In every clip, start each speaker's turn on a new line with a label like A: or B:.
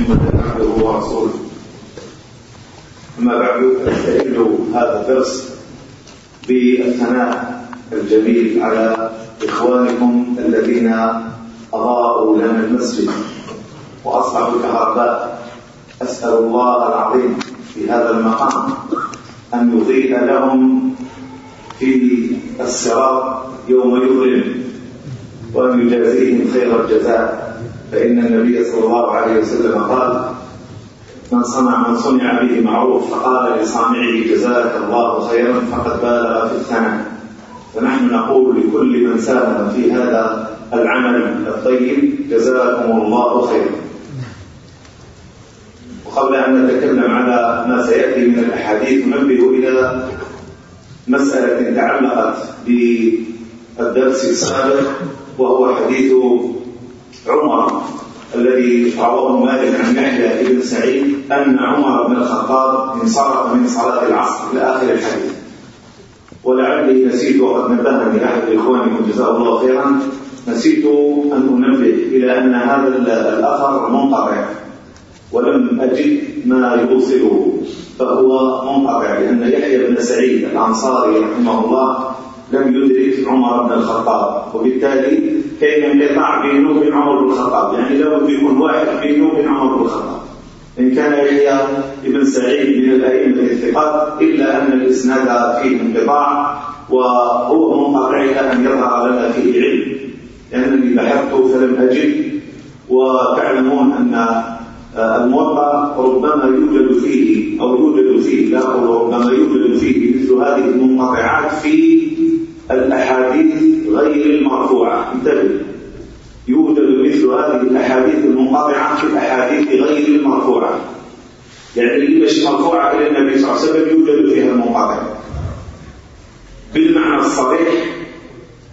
A: محمد عبده ورسوله. أما بعد فاستعد هذا الدرس بالثناء الجميل على إخوانكم الذين أضاءوا لنا المسجد وأصحاب الكهرباء أسأل الله العظيم في هذا المقام أن يضيء لهم في الصراط يوم يظلم وأن يجازيهم خير الجزاء. فإن النبي صلى الله عليه وسلم قال من صنع من صنع به معروف فقال لصانعه جزاك الله خيرا فقد بالغ في الثناء. فنحن نقول لكل من ساهم في هذا العمل الطيب جزاكم الله خيرا. وقبل أن نتكلم على ما سيأتي من الأحاديث ننبه إلى مسألة تعلقت بالدرس السابق وهو حديث عمر الذي رواه مالك عن يحيى بن سعيد أن عمر بن الخطاب انصرف من صلاة العصر إلى آخر الحديث. ولعلي نسيت وقد نبهني أحد إخوانكم جزاه الله خيرا. نسيت أن أنبه إلى أن هذا الأثر منقطع. ولم أجد ما يوصله فهو منقطع لأن يحيى بن سعيد الأنصاري رحمه الله لم يدرك عمر بن الخطاب. وبالتالي كان انقطاع بينه وبين عمر بن الخطاب يعني لابد يكون واحد بينه وبين عمر بن الخطاب إن كان يحيى ابن سعيد من الأئمة الثقات إلا أن الإسناد فيه انقطاع وهو منقطع إلى أن يظهر لنا فيه علم لأنني بحثت فلم أجد وتعلمون أن الموقع ربما يوجد فيه أو يوجد فيه لا ربما يوجد فيه مثل هذه المنقطعات في الأحاديث غير المرفوعة. انتبه. يوجد مثل هذه الأحاديث المنقطعة في الأحاديث غير المرفوعة. يعني اللي مش مرفوعة إلى النبي صلى الله عليه وسلم يوجد فيها المنقطع. بالمعنى الصريح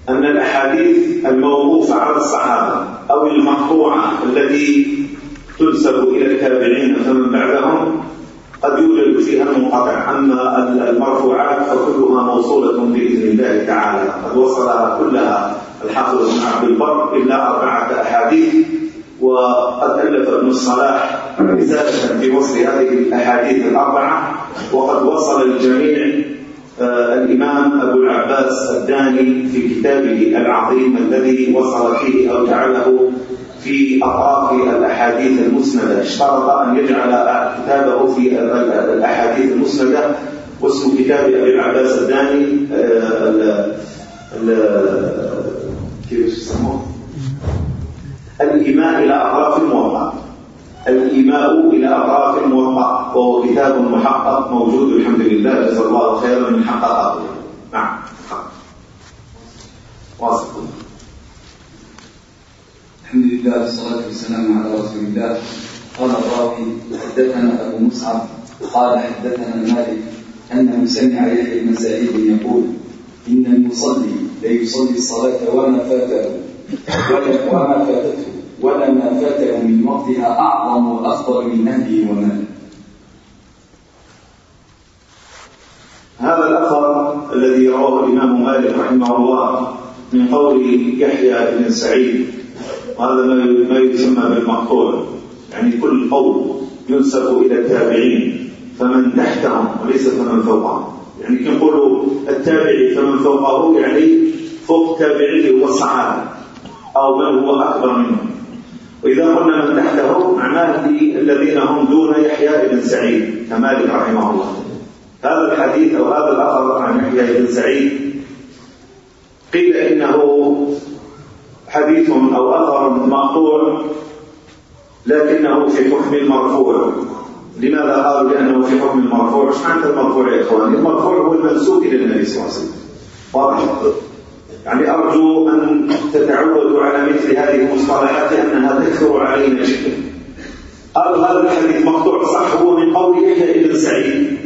A: أن الأحاديث الموقوفة على الصحابة أو المقطوعة التي تنسب إلى التابعين فمن بعدهم قد يوجد فيها المقاطع أما المرفوعات فكلها موصولة بإذن الله تعالى. قد وصل كلها الحافظ بن عبد البر إلا أربعة أحاديث وقد ألف ابن الصلاح رسالة في وصف هذه الأحاديث الأربعة. وقد وصل الجميع آه، الإمام أبو العباس الداني في كتابه العظيم الذي وصل فيه أو جعله في أطراف الأحاديث المسندة. اشترط أن يجعل كتابه في الأحاديث المسندة. واسم كتاب أبي العباس الداني آه، كيف يسموه؟ الإيماء إلى أطراف الموقع الإيماء إلى أطراف الموقع وهو كتاب محقق موجود الحمد لله. جزا الله خيرا من حققه نعم. واصل.
B: الحمد لله والصلاة والسلام على رسول الله قال الراوي حدثنا أبو مصعب قال حدثنا مالك أنه سمع يحيى بن سعيد يقول إن المصلي ليصلي الصلاة وما فاته ولا وما فاتته ولا ما فاته من وقتها أعظم وأفضل من نهيه وماله.
A: هذا الأثر الذي رواه الإمام مالك رحمه الله من قول يحيى بن سعيد وهذا ما يسمى بالمقطوع يعني كل قول ينسب إلى التابعين فمن تحتهم وليس فمن فوقهم. يعني كي نقولوا التابعي فمن فوقه؟ يعني فوق تابعيه هو الصحابة أو من هو أكبر منه. وإذا قلنا من تحته معناه الذين هم دون يحيى بن سعيد كمالك رحمه الله. هذا الحديث أو هذا الأثر عن يحيى بن سعيد قيل إنه حديث أو أثر مقطوع لكنه في حكم المرفوع لماذا قالوا لأنه في حكم المرفوع إيش معنى المرفوع يا إخواني المرفوع هو المنسوب إلى النبي صلى الله عليه وسلم. واضح؟ يعني أرجو أن تتعودوا على مثل هذه المصطلحات لأنها تكثر علينا جدا. قالوا هذا الحديث مقطوع صح؟ هو من قول يحيى بن سعيد.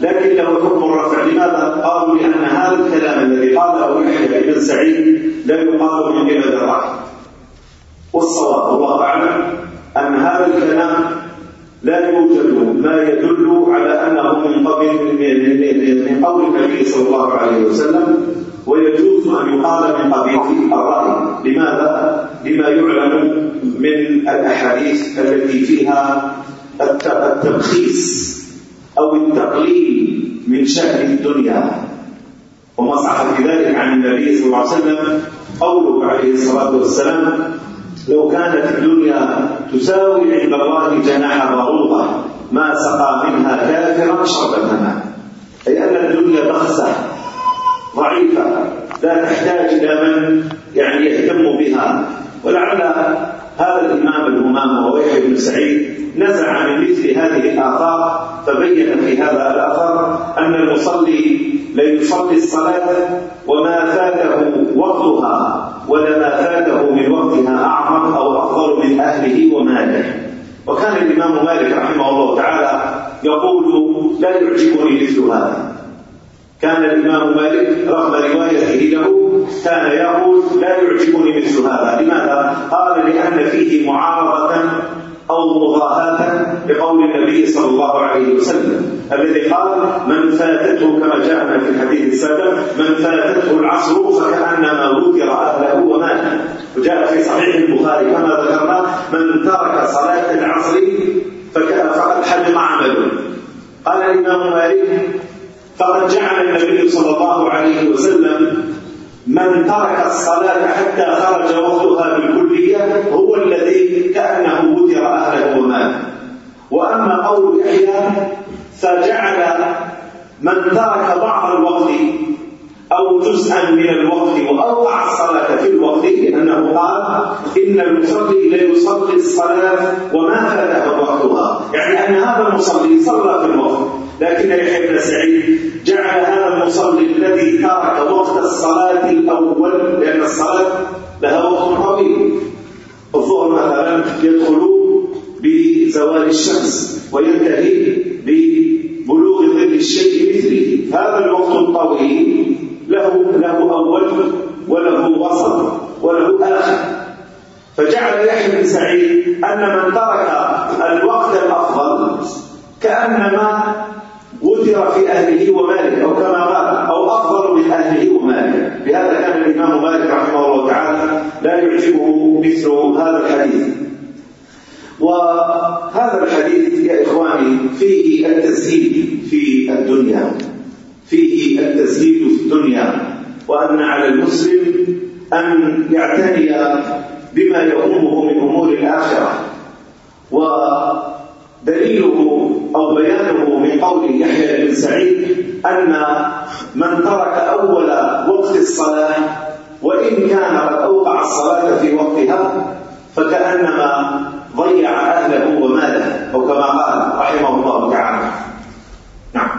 A: لكن له حكم الرفع لماذا؟ قالوا لأن هذا الكلام الذي قاله يحيى بن سعيد لم يقال من قبل الرحم والصواب الله أعلم أن هذا الكلام لا يوجد ما يدل على أنه من قبل من قول النبي صلى الله عليه وسلم ويجوز أن يقال من قبيل الرأي لماذا؟ لما يعلم من الأحاديث التي فيها التبخيص أو التقليل من شأن الدنيا ومسح بذلك عن النبي صلى الله عليه وسلم قوله عليه الصلاة والسلام لو كانت الدنيا تساوي عند الله جناح بعوضة ما سقى منها كافرا شربة ماء أي أن الدنيا بخسة ضعيفة لا تحتاج إلى من يعني يهتم بها ولعل هذا الإمام الهمام وهو بن سعيد نزع من مثل هذه الآثار فبين في هذا الآثار أن المصلي ليصلي الصلاة وما فاته وقتها ولما فاته من وقتها أعمق أو أفضل من أهله وماله. وكان الإمام مالك رحمه الله تعالى يقول لا يعجبني مثل هذا. كان الإمام مالك رغم روايته له كان يقول لا يعجبني مثل هذا. لماذا؟ قال لأن فيه معارضة أو مضاهاة بقول النبي صلى الله عليه وسلم الذي قال من فاتته كما جاءنا في الحديث السابق من فاتته العصر فكأنما وكر أهله ومات وجاء في صحيح البخاري كما ذكرنا من ترك صلاة العصر فقد حجم عمله. قال الإمام مالك فقد جعل النبي صلى الله عليه وسلم من ترك الصلاة حتى خرج وقتها بالكلية هو الذي كأنه وتر أهله ومات وأما قول الأحياء فجعل من ترك بعض الوقت أو جزءا من الوقت وأوقع الصلاة في الوقت لأنه قال إن المصلي لا يصلي الصلاة وما فاته وقتها. يعني أن هذا المصلي صلى في الوقت. لكن يحيى بن سعيد جعل هذا المصلي الذي ترك وقت الصلاة الأول لأن الصلاة لها وقت طويل. الظهر مثلا يدخل بزوال الشمس وينتهي ببلوغ ظل الشيء مثله. هذا الوقت الطويل. له له أول وله وسط وله آخر. فجعل يحيى بن سعيد أن من ترك الوقت الأفضل كأنما وتر في أهله وماله أو كما قال أو أفضل من أهله وماله. لهذا كان الإمام مالك رحمه الله تعالى لا يعجبه مثل هذا الحديث. وهذا الحديث يا إخواني فيه التزهيد في الدنيا. فيه التزهيد في الدنيا. وأن على المسلم أن يعتني بما يقومه من أمور الآخرة. و دليله أو بيانه من قول يحيى بن سعيد أن من ترك أول وقت الصلاة وإن كان قد أوقع الصلاة في وقتها فكأنما ضيع أهله وماله أو كما قال رحمه الله تعالى. نعم.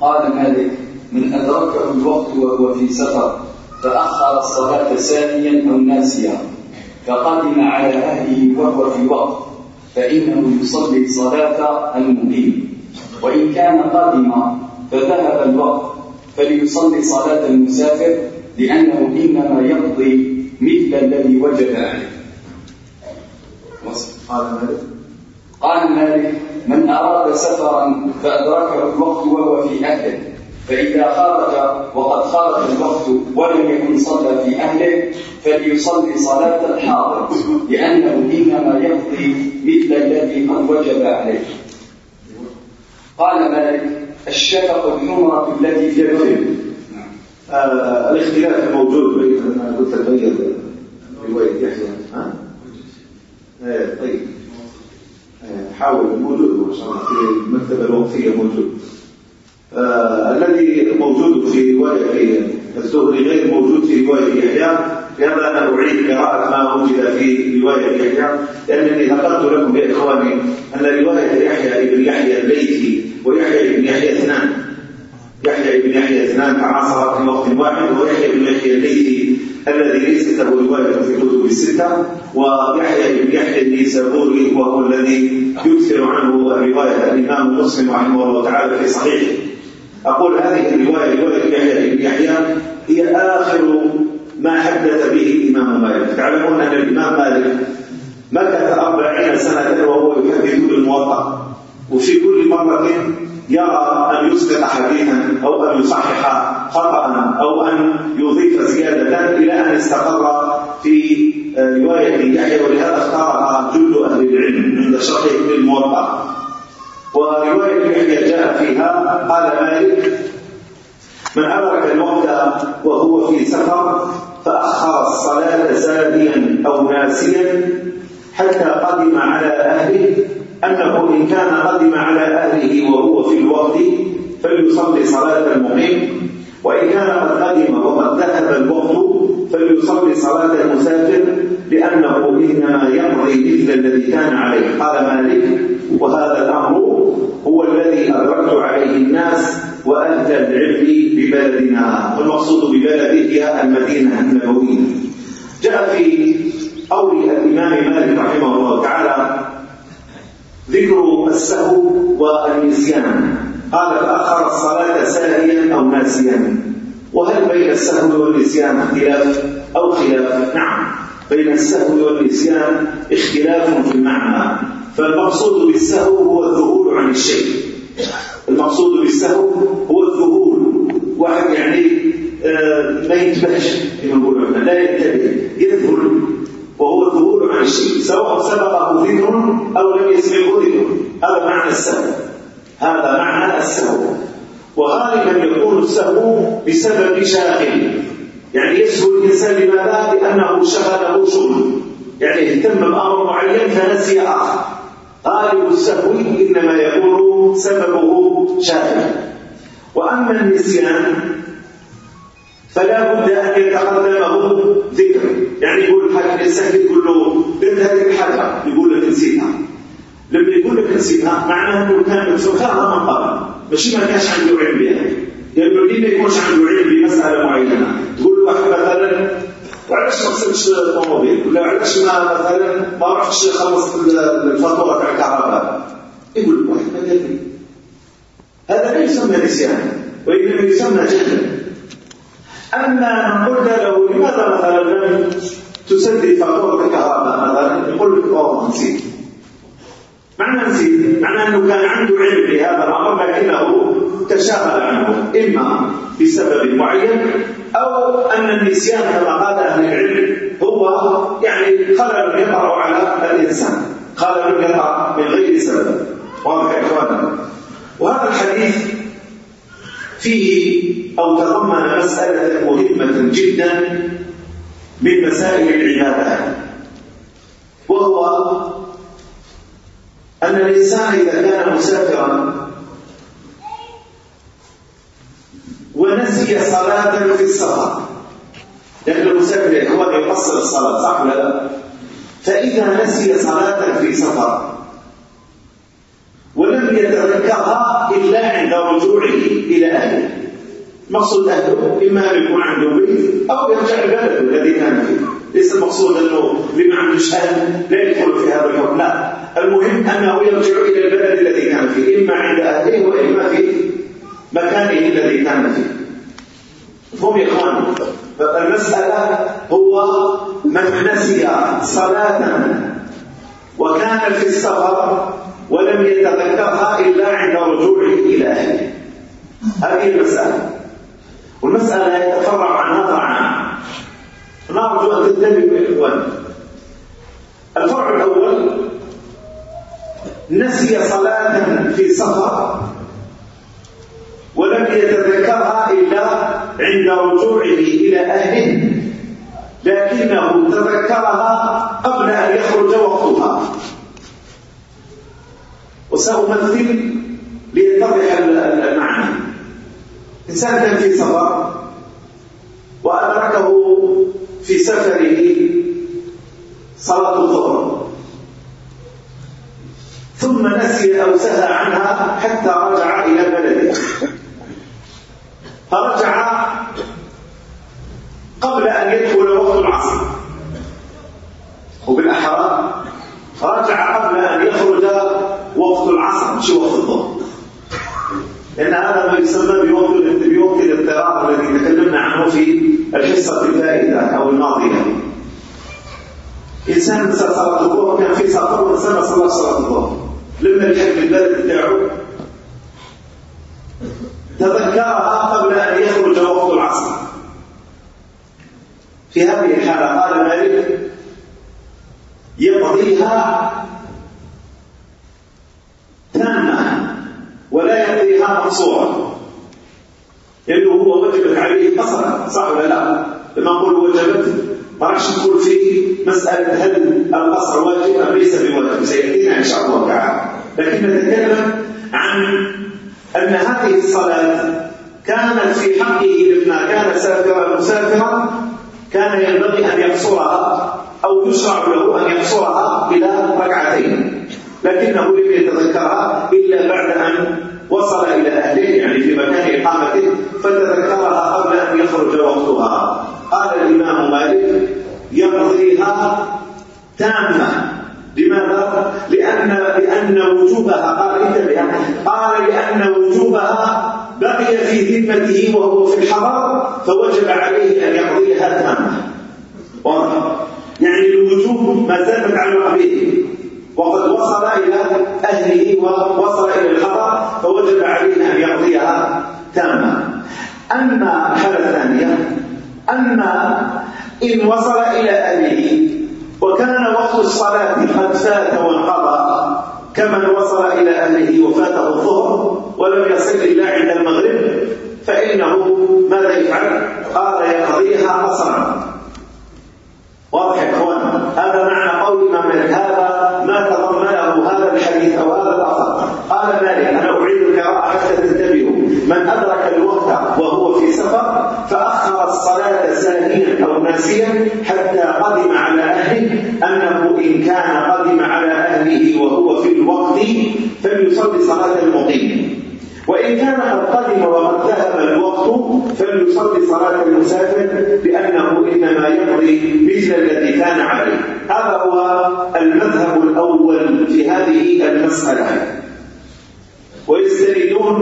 B: قال مالك من أدركه الوقت وهو في سفر فأخر الصلاة ثانيا أو ناسيا. فقدم على أهله وهو في وقت فإنه يصلي صلاة المقيم. وإن كان قادما فذهب الوقت فليصلي صلاة المسافر لأنه إنما يقضي مثل الذي وجد. عليه
A: قال مالك.
B: قال مالك من أراد سفرا فأدركه الوقت وهو في أهله. فإذا خرج وقد خرج الوقت ولم يكن صلى في أهله فليصلي صلاة الحاضر لأنه إنما يقضي مثل الذي قد وجب عليه. قال مالك الشفق الحمرة التي في الفيل
A: آه، الاختلاف الموجود بين ما قلت بين رواية يحيى ها؟ آه، طيب. آه، حاول موجود ما شاء الله في المكتبة الوقفية موجود. آه، الذي موجود في رواية الزهري غير موجود في رواية يحيى. لهذا أنا أعيد قراءة ما وجد في رواية يحيى لأنني ذكرت لكم يا إخواني أن رواية يحيى ابن يحيى البيتي ويحيى ابن يحيى اثنان. يحيى ابن يحيى اثنان تعاصر في وقت واحد ويحيى ابن يحيى البيتي الذي ليست له رواية في الكتب الستة ويحيى بن يحيى النيسابوري وهو الذي يكثر عنه الرواية. الإمام مسلم رحمه الله تعالى في صحيحه. أقول هذه الرواية رواية يحيى بن يحيى هي آخر ما حدث به الإمام مالك. تعلمون أن الإمام مالك مكث أربعين سنة وهو يحدث بالموطأ وفي كل مرة يرى أن يسقط حديثا أو أن يصحح خطأ أو أن يضيف زيادة. إلى أن استقر في آه، رواية يحيى ولهذا اختارها جل أهل العلم عند شرحه للموطأ ورواية يحيى جاء فيها قال مالك. من أدرك الوقت وهو في سفر فأخر الصلاة ساديا أو ناسيا حتى قدم على أهله أنه إن كان قدم على أهله وهو في الوقت فليصلي صلاة المقيم وإن كان قد قدم وقد ذهب الوقت فليصلي صلاة المسافر لأنه إنما يمضي مثل الذي كان عليه. قال مالك وهذا الأمر هو الذي أدركت عليه الناس وأنت العلم ببلدنا. والمقصود ببلدك هي المدينة النبوية. جاء في قول الإمام مالك رحمه الله تعالى ذكر السهو والنسيان. قال فأخر الصلاة ساهيا أو ناسيا. وهل بين السهو والنسيان اختلاف؟ أو خلاف؟ نعم. بين السهو والنسيان اختلاف في المعنى. فالمقصود بالسهو هو الذهول عن الشيء. المقصود بالسهو هو الذهول. واحد يعني آه، ما ينتبهش كما نقولوا لا ينتبه يذهل. وهو الذهول عن الشيء سواء سبقه ذكر أو لم يسبقه ذكر هذا معنى السهو. هذا معنى السهو. وغالبا يكون السهو بسبب شاغل. يعني يسهو الإنسان لماذا؟ لأنه شغله شغل. يعني اهتم بأمر معين فنسي آخر. قالب السهو إنما يكون سببه شاهد وأما النسيان فلا بد أن يتقدمه ذكر. يعني يقول الحاكم السهل يقول له بنت هذه الحاجة يقول لك نسيتها. لما يقول لك نسيتها معناه أنه كان بسكرها من قبل ماشي ما كانش عنده علم بها. يعني ليه ما يكونش عنده علم بمسألة معينة. تقول له واحد مثلا وعلاش ما تصيبش الطوموبيل ولا علاش ما مثلا ما عرفتش خلصت الفاتوره تاع الكهرباء يقول لك واحد ما هذا لا يسمى نسيان وانما يسمى جهل اما ان قلت له لماذا مثلا لم تسدد فاتوره الكهرباء مثلا يقول لك اوه نسيت معنى نسيت معنى أنه كان عنده علم بهذا الأمر لكنه تشاغل عنه إما بسبب معين أو أن النسيان كما قال أهل العلم. هو يعني خلل يقع على الإنسان خلل يقع من غير سبب. واضح يا إخوانا وهذا الحديث فيه أو تضمن مسألة مهمة جدا من مسائل العبادة وهو أن الإنسان إذا كان مسافرا ونسي صلاة في السفر لأن المسافر هو يقصر الصلاة صح ولا لا؟ فإذا نسي صلاة في سفر ولم يتذكرها إلا عند رجوعه إلى أهله. مقصود أهله إما أن يكون عنده بيت أو يرجع لبلده الذي كان فيه. ليس المقصود أنه لما عنده شهادة لا يدخل في هذا الحكم لا. المهم أنه يرجع إلى البلد الذي كان فيه إما عند أهله وإما في مكانه الذي كان فيه. هم يقولون فالمسألة هو من نسي صلاة وكان في السفر ولم يتذكرها إلا عند رجوعه إلى أهله. هذه المسألة. والمسألة يتفرع عنها طبعا. نرجو أن تنتبهوا يا إخوان. الفرع الأول نسي صلاة في سفر ولم يتذكرها إلا عند رجوعه إلى أهله لكنه تذكرها قبل أن يخرج وقتها. وسأمثل ليتضح المعنى. إنسان كان في سفر وأدركه في سفره صلاة الظهر. ثم نسي أو سهى عنها حتى رجع إلى بلده. فرجع قبل أن يدخل وقت العصر. وبالأحرى رجع قبل أن يخرج وقت العصر مش وقت الظهر؟ لأن هذا ما يسمى بوقت بوقت الاضطراب الذي تكلمنا عنه في الحصة الفائدة أو الماضية. إنسان صلاة الظهر كان في سفر وإنسان صلى صلاة الظهر. لما يحب البلد بتاعه تذكرها قبل أن يخرج وقت العصر في هذه الحالة قال مالك يقضيها تامة ولا يقضيها مقصورة لأنه هو وجبت عليه قصرا صح ولا لا؟ لما نقول وجبت ما راحش نقول في مساله هل القصر واجب ام ليس بواجب سياتينا ان شاء الله تعالى لكن نتكلم عن ان هذه الصلاة كانت في حقه لما كان سافرا مسافرا كان ينبغي أن يقصرها أو يشرع له أن يقصرها إلى ركعتين. لكنه لم يتذكرها إلا بعد أن وصل إلى أهله يعني في مكان إقامته فتذكرها قبل أن يخرج وقتها قال الإمام مالك يقضيها تامة لماذا؟ لأن لأن وجوبها قال انتبه قال لأن وجوبها بقي في ذمته وهو في الحرم فوجب عليه أن يقضيها تامة واضح؟ يعني الوجوب ما زالت على وقته وقد وصل إلى أهله ووصل إلى الخطأ فوجب عليه أن يقضيها تاما أما الحالة الثانية أما إن وصل إلى أهله وكان وقت الصلاة قد فات وانقضى كمن وصل إلى أهله وفاته الظهر ولم يصل إلا عند المغرب فإنه ماذا يفعل؟ قال يقضيها أصلا. واضح يا اخواننا؟ هذا معنى قولنا من هذا ما تضمنه هذا الحديث وهذا الأثر. قال مالك أنا أعيد القراءة حتى تنتبهوا. من أدرك الوقت وهو في سفر فأخر الصلاة ساهيا أو ناسيا حتى قدم على أهله أنه إن كان قدم على أهله وهو في الوقت فليصلي صلاة المقيم وإن كان قد قدم وقد ذهب الوقت فليصلي صلاة المسافر لأنه إنما يقضي مثل الذي كان عليه. هذا هو المذهب الأول في هذه المسألة. ويستندون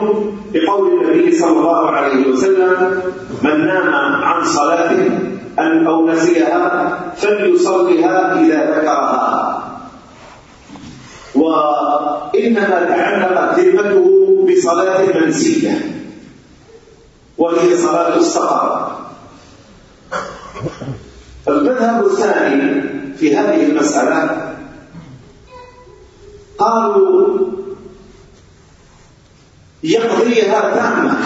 A: بقول النبي صلى الله عليه وسلم من نام عن صلاة أو نسيها فليصليها إذا ذكرها. وإنما تعلق ذمته بصلاة منسية وهي صلاة السفر المذهب الثاني في هذه المسألة قالوا يقضيها تامة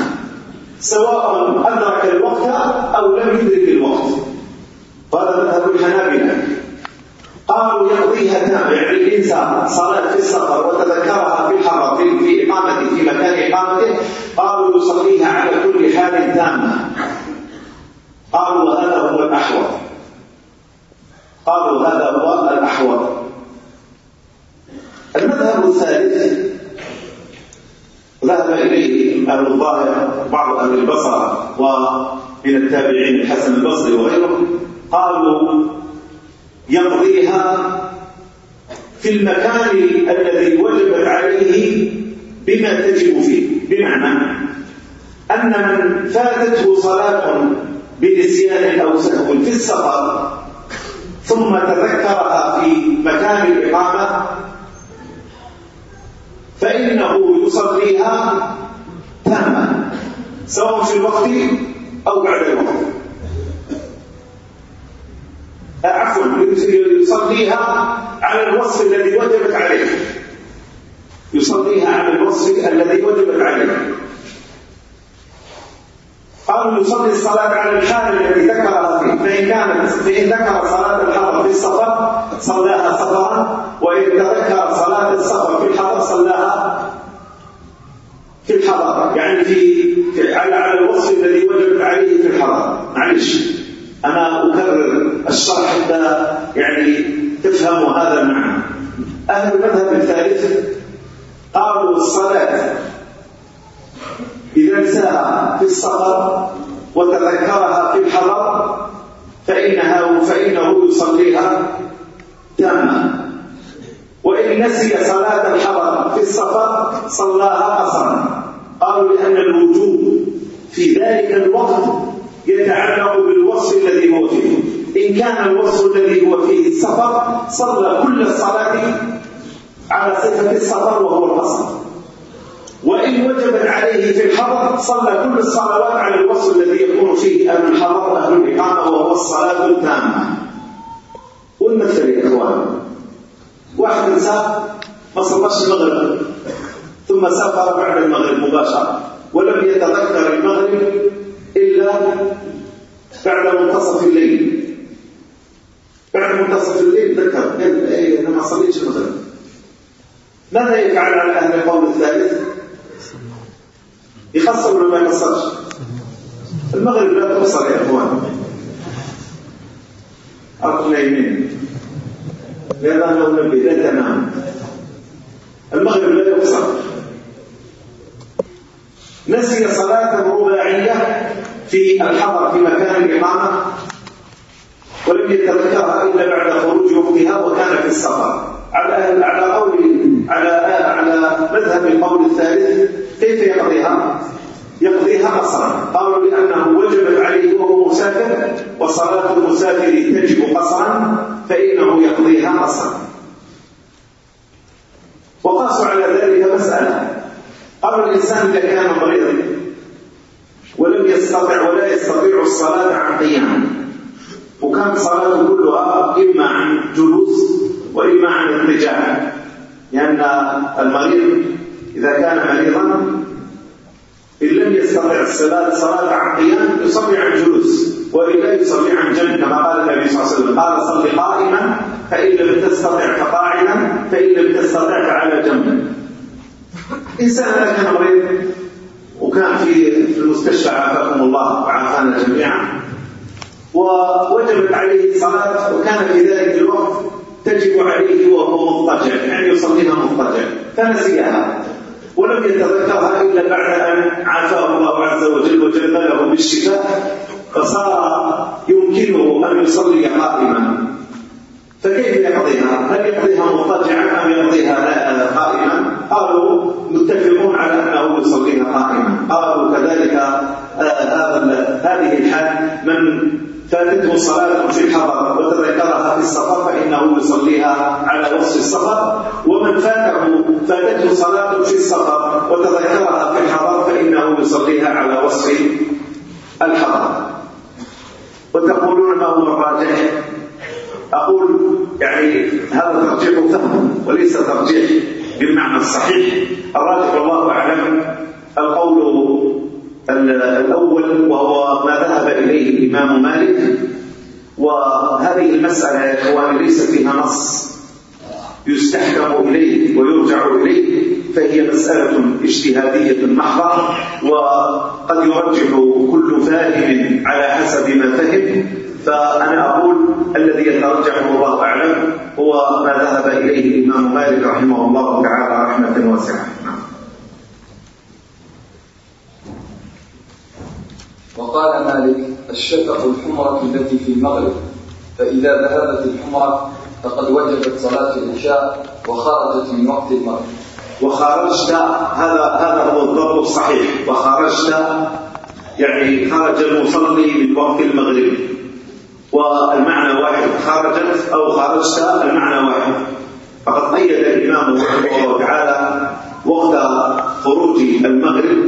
A: سواء أدرك الوقت أو لم يدرك الوقت. هذا مذهب الحنابلة قالوا يقضيها تابع للإنسان صلاة في السفر وتذكرها في الحرم في إقامته في مكان إقامته. قالوا يصليها على كل حال تامة. قالوا وهذا هو الأحوط. قالوا هذا هو الأحوط. المذهب الثالث ذهب إليه أهل الظاهر بعض أهل البصرة ومن التابعين الحسن البصري وغيره قالوا يقضيها في المكان الذي وجبت عليه بما تجب فيه. بمعنى أن من فاتته صلاة بنسيان أو سهو في السفر ثم تذكرها في مكان الإقامة فإنه يصليها تاما سواء في الوقت أو بعد الوقت. عفوا يصليها على الوصف الذي وجبت عليه. يصليها على الوصف الذي وجبت عليه. قالوا يصلي الصلاة على الحال التي ذكرها فيه. فإن كانت فإن ذكر صلاة الحرم في السفر صلاها سفرا وإن تذكر صلاة السفر في الحرم صلاها في الحرم. يعني في, في على الوصف الذي وجبت عليه في الحرم. معلش. أنا أكرر الشرح حتى يعني تفهموا هذا المعنى. أهل المذهب الثالث قالوا الصلاة إذا انساها في السفر وتذكرها في الحضر فإنها فإنه يصليها تاما. وإن نسي صلاة الحضر في السفر صلاها قصرا. قالوا لأن الوجود في ذلك الوقت يتعلق بالوصف الذي هو فيه. إن كان الوصف الذي هو فيه السفر صلى كل الصلاة على صفة السفر وهو القصر وإن وجبت عليه في الحضر صلى كل الصلوات على الوصف الذي يكون فيه أهل الحضر أهل الإقامة وهو الصلاة التامة. والمثل يا إخوان واحد إنسان ما صلاش المغرب. ثم سافر بعد المغرب مباشرة ولم يتذكر المغرب. إلا بعد منتصف الليل. بعد منتصف الليل ذكر قال إيه، أنا ما صليتش المغرب. ماذا يفعل على أهل القوم الثالث؟ يخسر ولا ما يخسرش؟ المغرب لا تخسر يا إخوان. أرقنا نايمين لأن أنه نبي لا تنام. المغرب لا يخسر نسي صلاة رباعية في الحضر في مكان الإقامة ولم يتركها إلا بعد خروج وقتها وكان في السفر. على على قول على على مذهب القول الثالث كيف يقضيها؟ يقضيها قصرا. قالوا بأنه وجبت عليه وهو مسافر وصلاة المسافر تجب قصرا فإنه يقضيها قصرا. وقاسوا على ذلك مسألة. قالوا الإنسان إذا كان مريضا ولم يستطع ولا يستطيع الصلاة عن قيام وكانت صلاته كلها آه، إما عن جلوس وإما عن اتجاه لأن المريض إذا كان مريضا إن لم يستطع الصلاة صلاة عن قيام يصلي عن جلوس وإلا يصلي عن جنب كما قال النبي صلى الله عليه وسلم قال صلي قائما فإن لم تستطع فقاعدا فإن لم تستطع فعلى جنب. إنسان إذا كان مريض وكان في المستشفى عافاكم الله وعافانا جميعا. ووجبت عليه صلاة وكان في ذلك الوقت تجب عليه وهو مضطجع يعني يصليها مضطجع. فنسيها. ولم يتذكرها إلا بعد أن عافاه الله عز وجل وجمله بالشفاء فصار يمكنه أن يصلي قائما. فكيف يقضيها؟ هل يقضيها مضطجعا أم يقضيها قائما؟ قالوا متفقون على أنه يصليها قائما قالوا كذلك هذا هذه الحال من فاتته صلاة في الحضر وتذكرها في السفر فإنه يصليها على وصف السفر ومن فاته فاتته صلاة في السفر وتذكرها في الحضر فإنه يصليها على وصف الحضر وتقولون ما هو الراجح أقول يعني هذا ترجيح فهم وليس ترجيح بالمعنى الصحيح. الراجح الله أعلم القول الأول وهو ما ذهب إليه الإمام مالك وهذه المسألة يا إخواني ليس فيها نص. يستحكم إليه ويرجع إليه فهي مسألة اجتهادية محضة وقد يرجح كل فاهم على حسب ما فهم. فأنا أقول الذي يترجح والله أعلم هو ما ذهب إليه الإمام مالك رحمه الله تعالى رحمة واسعة.
B: وقال مالك الشفق الحمرة التي في المغرب فإذا ذهبت الحمرة فقد وجبت صلاة العشاء وخرجت من وقت المغرب.
A: وخرجت هذا هذا هو الضرب الصحيح. وخرجت يعني خرج المصلي من وقت المغرب. والمعنى واحد خرجت أو خرجت المعنى واحد. فقد قيد الإمام رحمه الله تعالى وقت خروج المغرب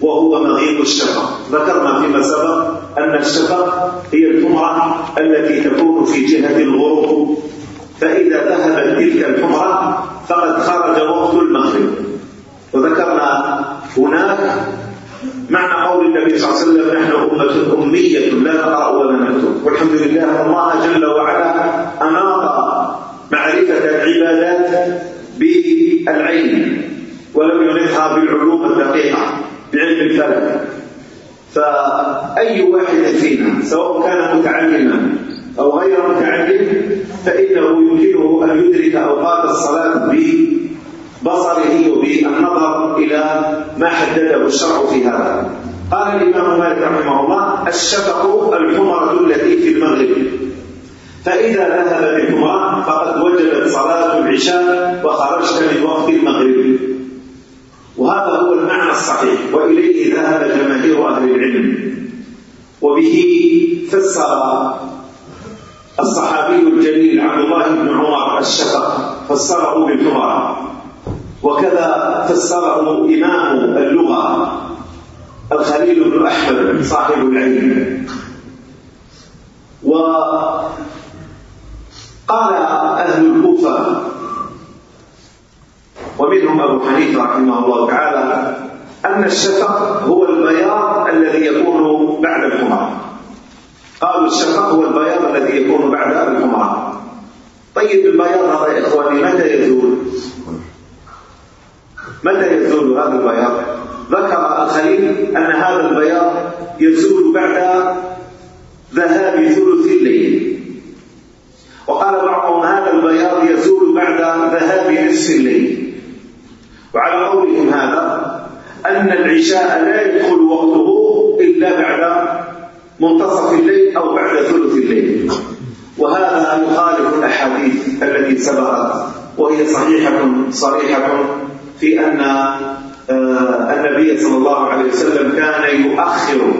A: وهو مغيب الشفق. ذكرنا فيما سبق أن الشفق هي الحمرة التي تكون في جهة الغروب. فإذا ذهبت تلك الحمرة فقد خرج وقت المغرب. وذكرنا هناك معنى قول النبي صلى الله عليه وسلم نحن أمة أمية لا نقرأ ولا نكتب والحمد لله الله جل وعلا أناط معرفة العبادات بالعلم ولم ينقها بالعلوم الدقيقة بعلم الفلك. فأي واحد فينا سواء كان متعلما أو غير متعلم فإنه يمكنه أن يدرك أوقات الصلاة بالعلم بصره بالنظر إلى ما حدده الشرع في هذا. قال الإمام مالك رحمه الله الشفق الحمرة التي في المغرب. فإذا ذهب بالحمرة فقد وجبت صلاة العشاء وخرجت من وقت المغرب. وهذا هو المعنى الصحيح وإليه ذهب جماهير أهل العلم. وبه فسر الصحابي الجليل عبد الله بن عمر الشفق فسره بالحمرة. وكذا فسره إمام اللغة الخليل بن أحمد صاحب العلم. وقال أهل الكوفة ومنهم أبو حنيفة رحمه الله تعالى أن الشفق هو البياض الذي يكون بعد الحمار. قالوا الشفق هو البياض الذي يكون بعد الحمار. طيب البياض هذا يا إخواني متى يزول؟ متى يزول هذا البياض؟ ذكر الخليل أن هذا البياض يزول بعد ذهاب ثلث الليل. وقال بعضهم هذا البياض يزول بعد ذهاب نصف الليل. وعلى قولهم هذا أن العشاء لا يدخل وقته إلا بعد منتصف الليل أو بعد ثلث الليل. وهذا يخالف الأحاديث التي سبقت وهي صحيحة صريحة. في أن آه، النبي صلى الله عليه وسلم كان يؤخر.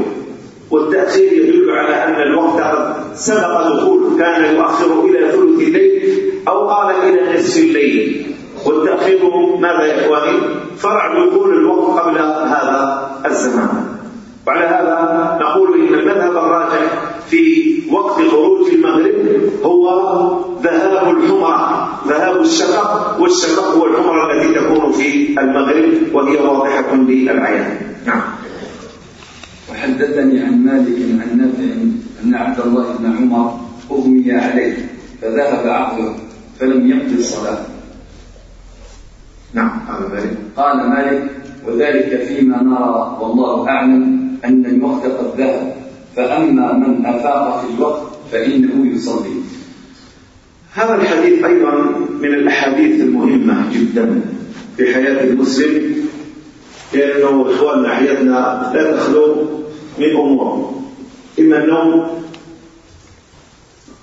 A: والتأخير يدل على أن الوقت قد سبق دخوله كان يؤخر إلى ثلث الليل أو قال إلى نصف الليل. والتأخير ماذا يا إخواني؟ فرع دخول الوقت قبل هذا الزمان. وعلى هذا نقول إن المذهب الراجح في وقت خروج المغرب هو ذهاب الحمرة ذهاب الشفق والشفق هو الحمرة التي تكون في المغرب وهي واضحة للعيان نعم.
B: وحدثني عن مالك عن نافع أن عبد الله بن عمر أغمي عليه فذهب عقله فلم يقضي الصلاة.
A: نعم قال مالك
B: قال مالك وذلك فيما نرى والله أعلم أن الوقت قد ذهب فأما من أفاق في الوقت فإنه يصلي.
A: هذا الحديث أيضا من الأحاديث المهمة جدا في حياة المسلم لأنه إخواننا حياتنا لا تخلو من أمور إما النوم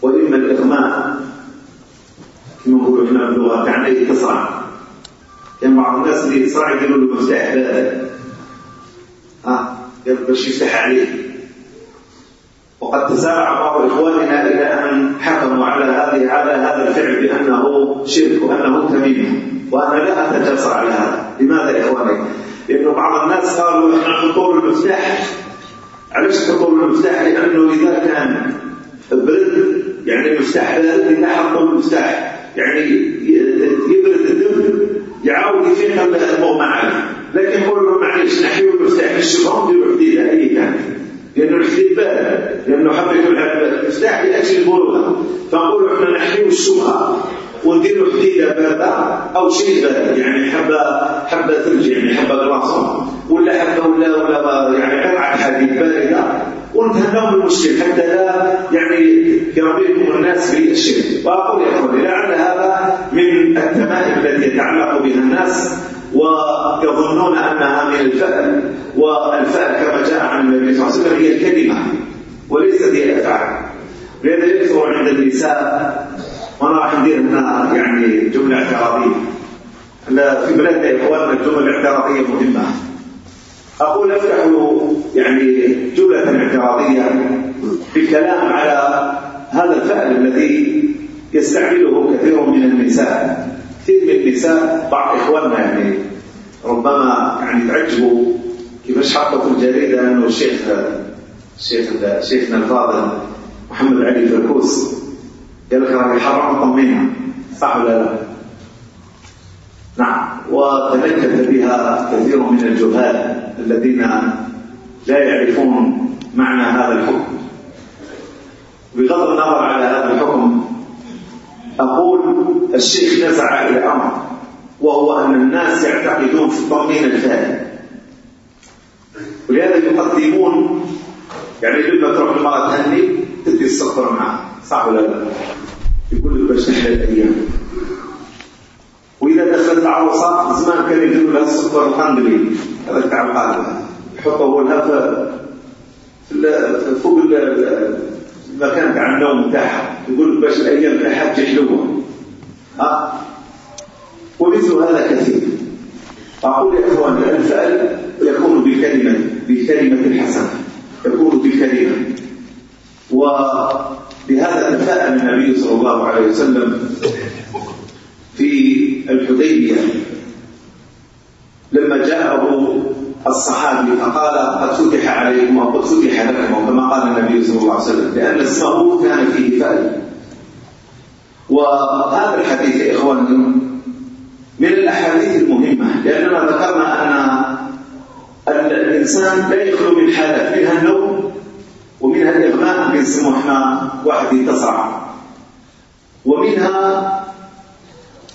A: وإما الإغماء كما نقول إحنا باللغة تعني تصرع كان بعض الناس اللي يصرع يديروا له مفتاح باب ها باش آه، يفتح عليه؟ وقد تسارع بعض إخواننا إلى أن حكموا على هذه على هذا الفعل بأنه شرك وأنه تميم وأنا لا اتجاسر على هذا، لماذا يا إخواني؟ لأنه بعض الناس قالوا إن حطوا المفتاح علاش حطوا المفتاح؟ لأنه إذا كان برد يعني المفتاح إذا حطوا المفتاح يعني يبرد الدم يعاود يفيق عليه، لكن قولوا معلش نحيوا المفتاح الشبهه نديروا حديده اي كان لأنه الذبان لأنه حب يكون عباد مستحيل أجل المروءة فنقول إحنا نحميه السمعة وندير حديده بارده أو شيء بارد يعني حبه حبه ثلج يعني حبه كلاصون ولا حبه ولا ولا يعني قطعه حديد بارده ونتهناو من المشكل حتى لا يعني يربيكم الناس في الشيء. وأقول يا أخواني لعل هذا من التمائم التي يتعلق بها الناس. ويظنون أنها من الفعل والفعل كما جاء عن النبي صلى الله عليه وسلم هي الكلمة وليست هي الأفعال. لذلك يكثر عند النساء وأنا راح ندير هنا يعني جملة اعتراضية. في بلادنا يا إخواننا الجمل الاعتراضية مهمة. أقول أفتح يعني جملة اعتراضية بالكلام على هذا الفعل الذي يستعمله كثير من النساء. بعض إخواننا يعني ربما يعني تعجبوا كيفاش حطوا في الجريدة أنه الشيخ الشيخ شيخنا الفاضل محمد علي فركوس قال لك راح يحرم طمينها صح ولا لا؟ نعم. وتنكد بها كثير من الجهال الذين لا يعرفون معنى هذا الحكم. بغض النظر على هذا الحكم أقول الشيخ نزع إلى أمر. وهو أن الناس يعتقدون في التطمين الفائد ولهذا يقدمون يعني لما تروح المرأة تهني تدي السطر معها صح ولا لا؟ يقول لك باش نحلى الأيام وإذا دخلت عروسة زمان كان يديروا لها السطر القندري هذا تاع القادم يحطه هو الهفة فوق المكان تاع النوم تاعها يقول لك باش الأيام تاعها تجي حلوة. ها؟ ومثل هذا كثير أقول يا أخوان الفأل يكون بالكلمة بالكلمة الحسنة يكون بالكلمة وبهذا تفاءل النبي صلى الله عليه وسلم في الحديبية لما جاءه الصحابي فقال قد فتح عليكم وقد فتح لكم كما قال النبي صلى الله عليه وسلم لأن اسمه كان فيه فأل وهذا الحديث يا إخواني من الأحاديث المهمة لأننا ذكرنا أن الإنسان لا يخلو من حالات منها النوم ومنها الإغماء بنسموه إحنا واحد يتصع ومنها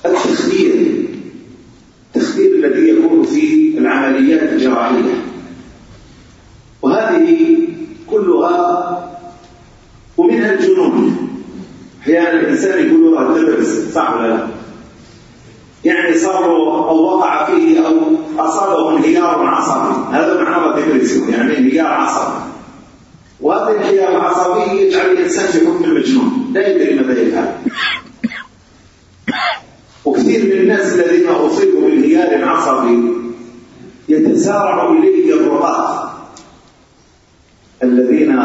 A: التخدير التخدير الذي يكون في العمليات الجراحية. وهذه كلها ومنها الجنون. أحيانا الإنسان يقول له تدرس صح ولا لا؟ يعني صار أو وقع فيه أو أصابه انهيار عصبي. هذا معنى ذكر يعني انهيار عصبي. وهذا الانهيار العصبي يجعل يعني الإنسان في حكم المجنون لا يدري ماذا يفعل. وكثير من الناس الذين أصيبوا بانهيار عصبي يتسارع إليه الرقاة الذين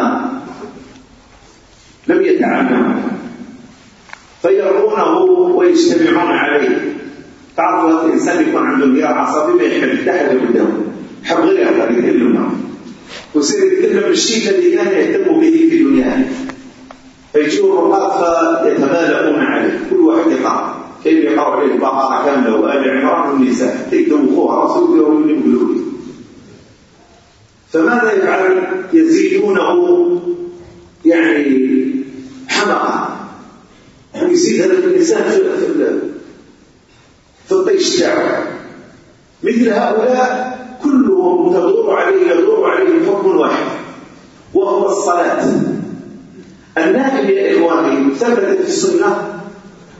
A: لم يتعلموا فيرونه ويجتمعون عليه. تعرف الإنسان يكون عنده انهيار عصبي ما يحب يتحدى قدامه. يحب غير يقدر يتكلم معه ويصير يتكلم بالشيء الذي كان يهتم به في دنياه فيجيء الرقاق فيتمالؤون عليه. كل واحد يقع. كيف يقع عليه البقره كاملة وآل عمران والنساء تكتب اخوها رسول الله من قلوبه فماذا يفعل؟ يزيدونه. يعني حمقة. يعني يزيد هذا الإنسان في ضد الشعب مثل هؤلاء كلهم تدور عليه يدور عليه حكم واحد وهو الصلاة. النائب يا إخواني ثبت في السنة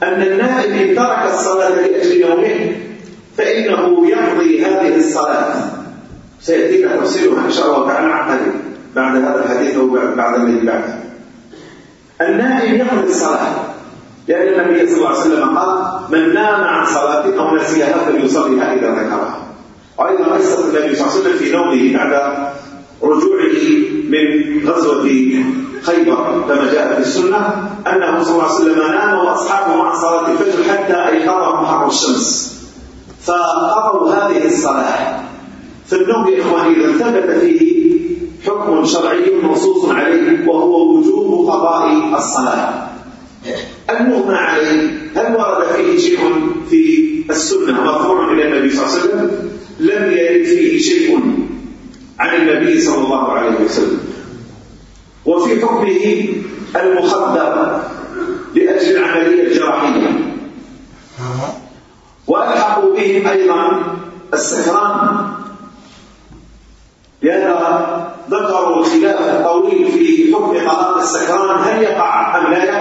A: أن النائب إن ترك الصلاة لأجل يومه فإنه يقضي هذه الصلاة. سيأتينا تفصيلها إن شاء الله تعالى عقل بعد هذا الحديث أو بعد الذي بعده النائب يقضي الصلاة. لأن النبي صلى الله عليه وسلم قال من نام عن صلاة أو نسيها فليصليها إذا ذكرها وأيضا نسأل النبي صلى الله عليه وسلم في نومه بعد رجوعه من غزوة خيبر كما جاء في السنة أنه صلى الله عليه وسلم نام وأصحابه مع صلاة الفجر حتى أيقظهم حر الشمس. فقضوا هذه الصلاة. في النوم يا إخواني إذا ثبت فيه حكم شرعي منصوص عليه وهو وجوب قضاء الصلاة. المغمى عليه هل ورد فيه شيء في السنة مرفوع إلى النبي صلى الله عليه وسلم؟ لم يرد فيه شيء عن النبي صلى الله عليه وسلم. وفي حكمه المخدر لأجل العملية الجراحية. وألحقوا بهم أيضا السكران لأن ذكروا الخلاف الطويل في حكم قرار السكران هل يقع أم لا؟ يقع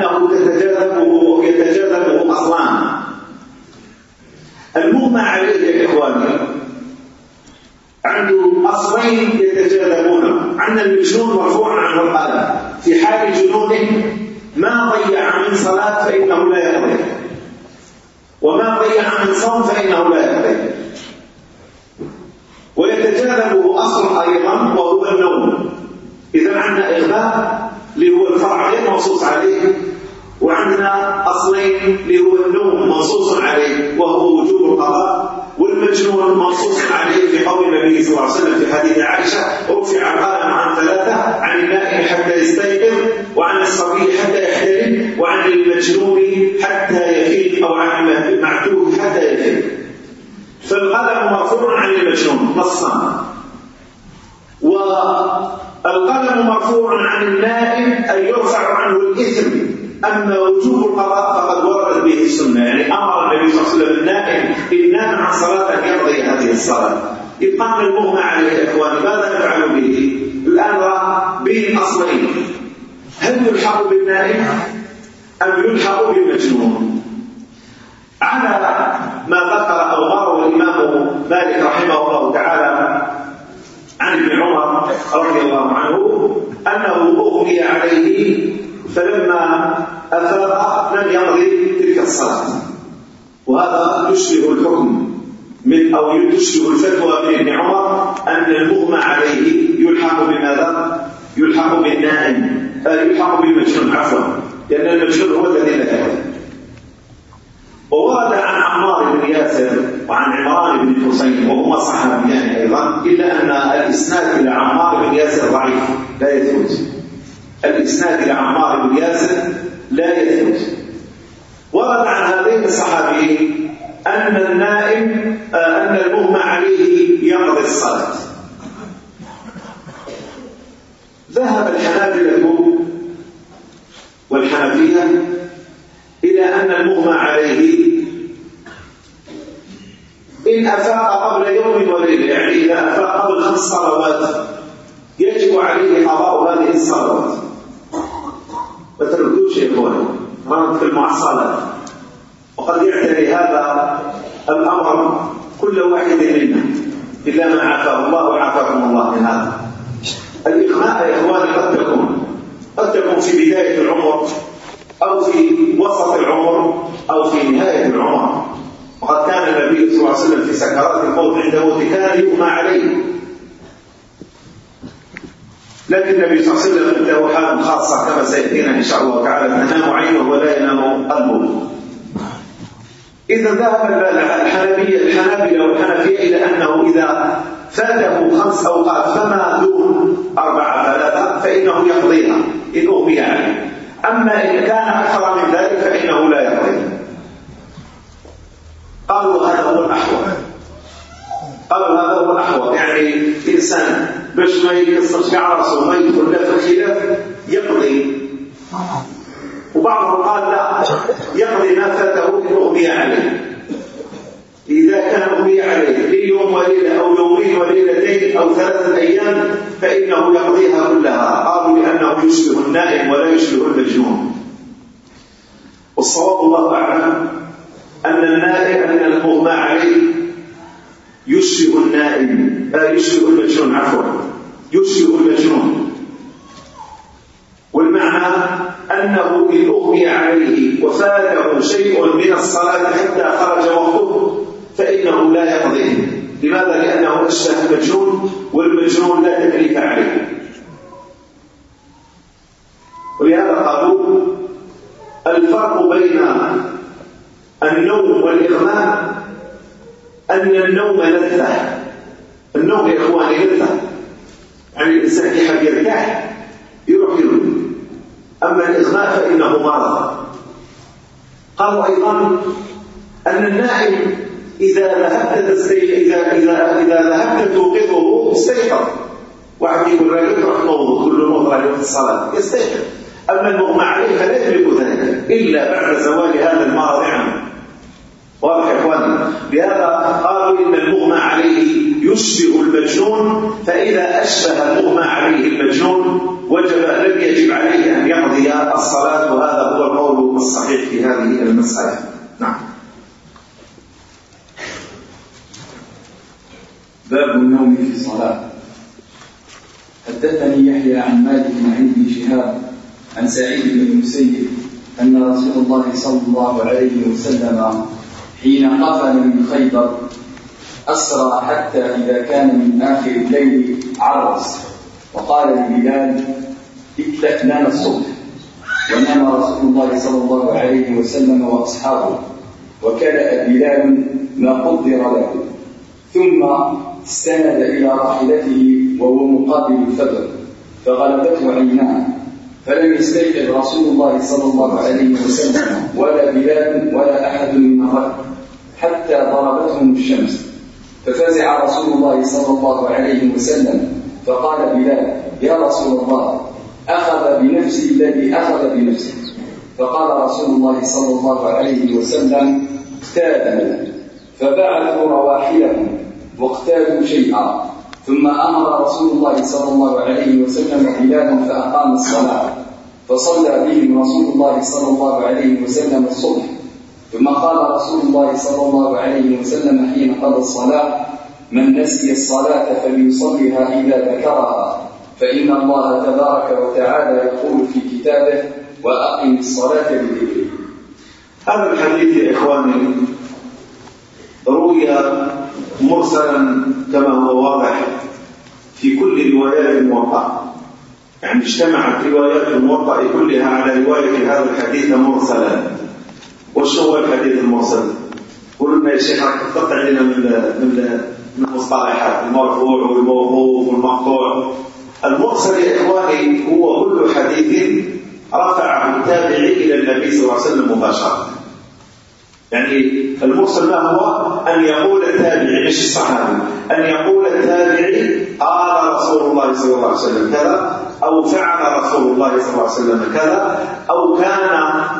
A: لأنه تتجاذبه يتجاذبه أصلان المغمى عليه يا إخواني عنده أصلين يتجاذبون عندنا المجنون مرفوع عنه القلم. في حال جنونه ما ضيع من صلاة فإنه لا يقضي. وما ضيع من صوم فإنه لا يقضي. ويتجاذبه أصل أيضا وهو النوم. إذا عندنا إغلاق اللي هو الفرع غير منصوص عليه وعندنا أصلين اللي هو النوم منصوص عليه وهو وجوب القضاء والمجنون منصوص عليه في قول النبي صلى الله عليه وسلم في حديث عائشة رفع القلم عن ثلاثة عن النائم حتى يستيقظ وعن الصبي حتى يحترم وعن المجنون حتى يفيق أو عن المعتوه حتى يفيق. فالقلم مرفوع عن المجنون نصا. و القلم مرفوع عن النائم أي يرفع عنه الإثم أما وجوب القضاء فقد وردت به السنة يعني أمر النبي صلى الله عليه وسلم النائم إن نام عن صلاتك يقضي هذه الصلاة إتقان المغمى عليه إخواني ماذا نفعل به؟ الآن به أصلين هل يلحق بالنائم؟ أم يلحق بالمجنون؟ على ما ذكر أو مر الإمام مالك رحمه الله تعالى عن ابن عمر رضي الله عنه أنه أغمي عليه فلما أفاق لم يقضي تلك الصلاة وهذا يشبه الحكم من أو يشبه الفتوى من ابن عمر أن المغمى عليه يلحق بماذا؟ يلحق بالنائم آه، يلحق بالمجنون عفوا لأن المجنون هو الذي لا وورد عن عمار بن ياسر وعن عمران بن حسين وهما صحابيان أيضا إلا أن الإسناد إلى عمار بن ياسر ضعيف لا يثبت. الإسناد إلى عمار بن ياسر لا يثبت. ورد عن هذين الصحابيين أن النائم آه، أن المغمى عليه يقضي الصلاة. ذهب الحنابلة والحنفية المغمى عليه. إن أفاق قبل يوم وليلة يعني إذا أفاق قبل خمس صلوات يجب عليه قضاء هذه الصلوات. ما تردوش يا إخوان مرض في المعصلة وقد يعتري هذا الأمر كل واحد منا. إلا ما عافاه الله وعافاكم الله من هذا. الإغماء يا إخواني قد تكون قد تكون في بداية العمر. أو في وسط العمر أو في نهاية العمر. وقد كان النبي صلى الله عليه وسلم في سكرات الموت عند موته كان يغمى عليه. لكن النبي صلى الله عليه وسلم له حال خاصة كما سيأتينا إن شاء الله تعالى تنام عينه ولا ينام قلبه. إذا ذهب الحنبية الحنابلة والحنفية إلى أنه إذا فاته خمس أوقات فما دون أربعة ثلاثة فإنه يقضيها. إن أغمي عليه. أما إن كان أكثر من ذلك فإنه لا يقضي. قالوا هذا هو الأحوط قالوا هذا هو الأحوط يعني إنسان باش ما يقصرش كاع راسه وما يدخل لا في الخلاف يقضي. وبعضهم قال لا يقضي ما فاته يغمي عليه. إذا كان أمي عليه ليوم وليلة أو يومين وليلتين أو ثلاثة أيام فإنه يقضيها كلها. قالوا لأنه يشبه النائم ولا يشبه المجنون. والصواب الله أعلم أن النائم من المغمى عليه. يشبه النائم لا يشبه المجنون عفوا. يشبه المجنون. والمعنى أنه إن أغمي عليه وفاته شيء من الصلاة حتى خرج وقته. فإنه لا يقضيه لماذا؟ لأنه أشبه مجنون والمجنون لا تكليف عليه. ولهذا قالوا الفرق بين النوم والإغماء أن النوم لذة. النوم يا إخواني لذة. يعني الإنسان يحب يرتاح يروح ينوم. أما الإغماء فإنه مرض. قالوا أيضا أن النائم إذا ذهبت تستيقظ إذا إذا إذا ذهبت توقظه استيقظ واحد يقول راجل روح كل نوض عليه في الصلاة يستيقظ أما المغمى عليه فلا يدرك ذلك إلا بعد زوال هذا المرض عنه واضح يا إخواننا لهذا قالوا إن المغمى عليه يشبه المجنون فإذا أشبه المغمى عليه المجنون وجب لم يجب عليه أن يقضي الصلاة وهذا هو القول الصحيح في هذه المسألة. نعم.
B: باب النوم في الصلاة. حدثني يحيى عن مالك عن ابن شهاب عن سعيد بن المسيب أن رسول الله صلى الله عليه وسلم حين قفل من خيبر أسرى حتى إذا كان من آخر الليل عرس وقال لبلال اتلأ لنا الصبح. ونام رسول الله صلى الله عليه وسلم وأصحابه وكلأ بلال ما قدر له. ثم استند إلى راحلته وهو مقابل الفجر فغلبته عيناه فلم يستيقظ رسول الله صلى الله عليه وسلم ولا بلال ولا أحد من الرجل حتى ضربتهم الشمس. ففزع رسول الله صلى الله عليه وسلم فقال بلال يا رسول الله أخذ بنفسي الذي أخذ بنفسي فقال رسول الله صلى الله عليه وسلم اقتادنا فبعثوا رواحلهم واقتادوا شيئا. ثم آمر رسول الله صلى الله عليه وسلم بلالا فأقام الصلاة. فصلى بهم رسول الله صلى الله عليه وسلم الصبح. ثم قال رسول الله صلى الله عليه وسلم حين قضى الصلاة من نسي الصلاة فليصليها إذا ذكرها. فإن الله تبارك وتعالى يقول في كتابه وأقم الصلاة بذكره.
A: هذا الحديث يا إخواني روي مرسلا كما هو واضح في كل روايات الموقع يعني اجتمعت روايات الموقع كلها على رواية هذا الحديث مرسلا. وش هو الحديث المرسل؟ قلنا يا شيخ راك تقطع لنا من من المصطلحات المرفوع والموقوف والمقطوع. المرسل يا إخواني هو كل حديث رفعه التابعي إلى النبي صلى الله عليه وسلم مباشرة. يعني المرسل ما هو أن يقول التابعي مش الصحابي أن يقول التابعي قال رسول الله صلى الله عليه وسلم كذا أو فعل رسول الله صلى الله عليه وسلم كذا أو كان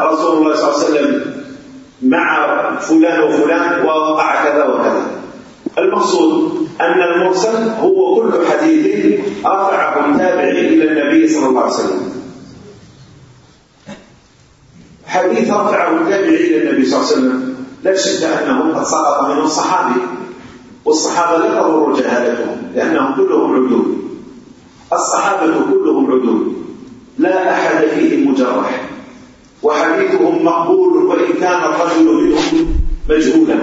A: رسول الله صلى الله عليه وسلم مع فلان وفلان ووقع كذا وكذا. المقصود أن المرسل هو كل حديث رفعه التابعي إلى النبي صلى الله عليه وسلم. حديث رفعه التابعي للنبي صلى الله عليه وسلم. لا شك أنه قد سقط من الصحابه والصحابة لا تضر جهالتهم لأنهم كلهم عدول. الصحابة كلهم عدول. لا أحد فيهم مجرح. وحديثهم مقبول وإن كان الرجل منهم مجهولا.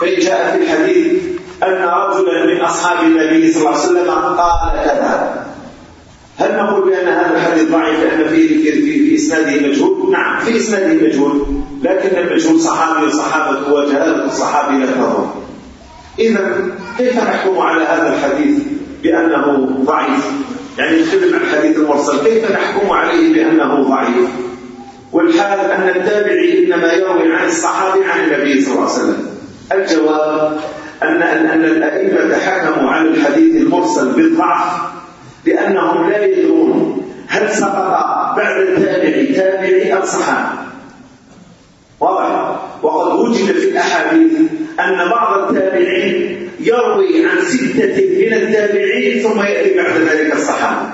A: فإن جاء في الحديث أن رجلا من أصحاب النبي صلى الله عليه وسلم قال كذا. هل نقول بأن هذا الحديث ضعيف لأن في, في, في إسناده مجهول؟ نعم في إسناده مجهول لكن المجهول صحابي وصحابة وجهالة الصحابي لا تضر إذا كيف نحكم على هذا الحديث بأنه ضعيف؟ يعني نتكلم عن الحديث المرسل كيف نحكم عليه بأنه ضعيف؟ والحال أن التابعي إنما يروي عن الصحابي عن النبي صلى الله عليه وسلم الجواب أن أن الأئمة حكموا على الحديث المرسل بالضعف لأنهم لا يدرون هل سقط بعد التابع تابعي أم صحابي واضح. وقد وجد في الأحاديث أن بعض التابعين يروي عن ستة من التابعين ثم يأتي بعد ذلك الصحابة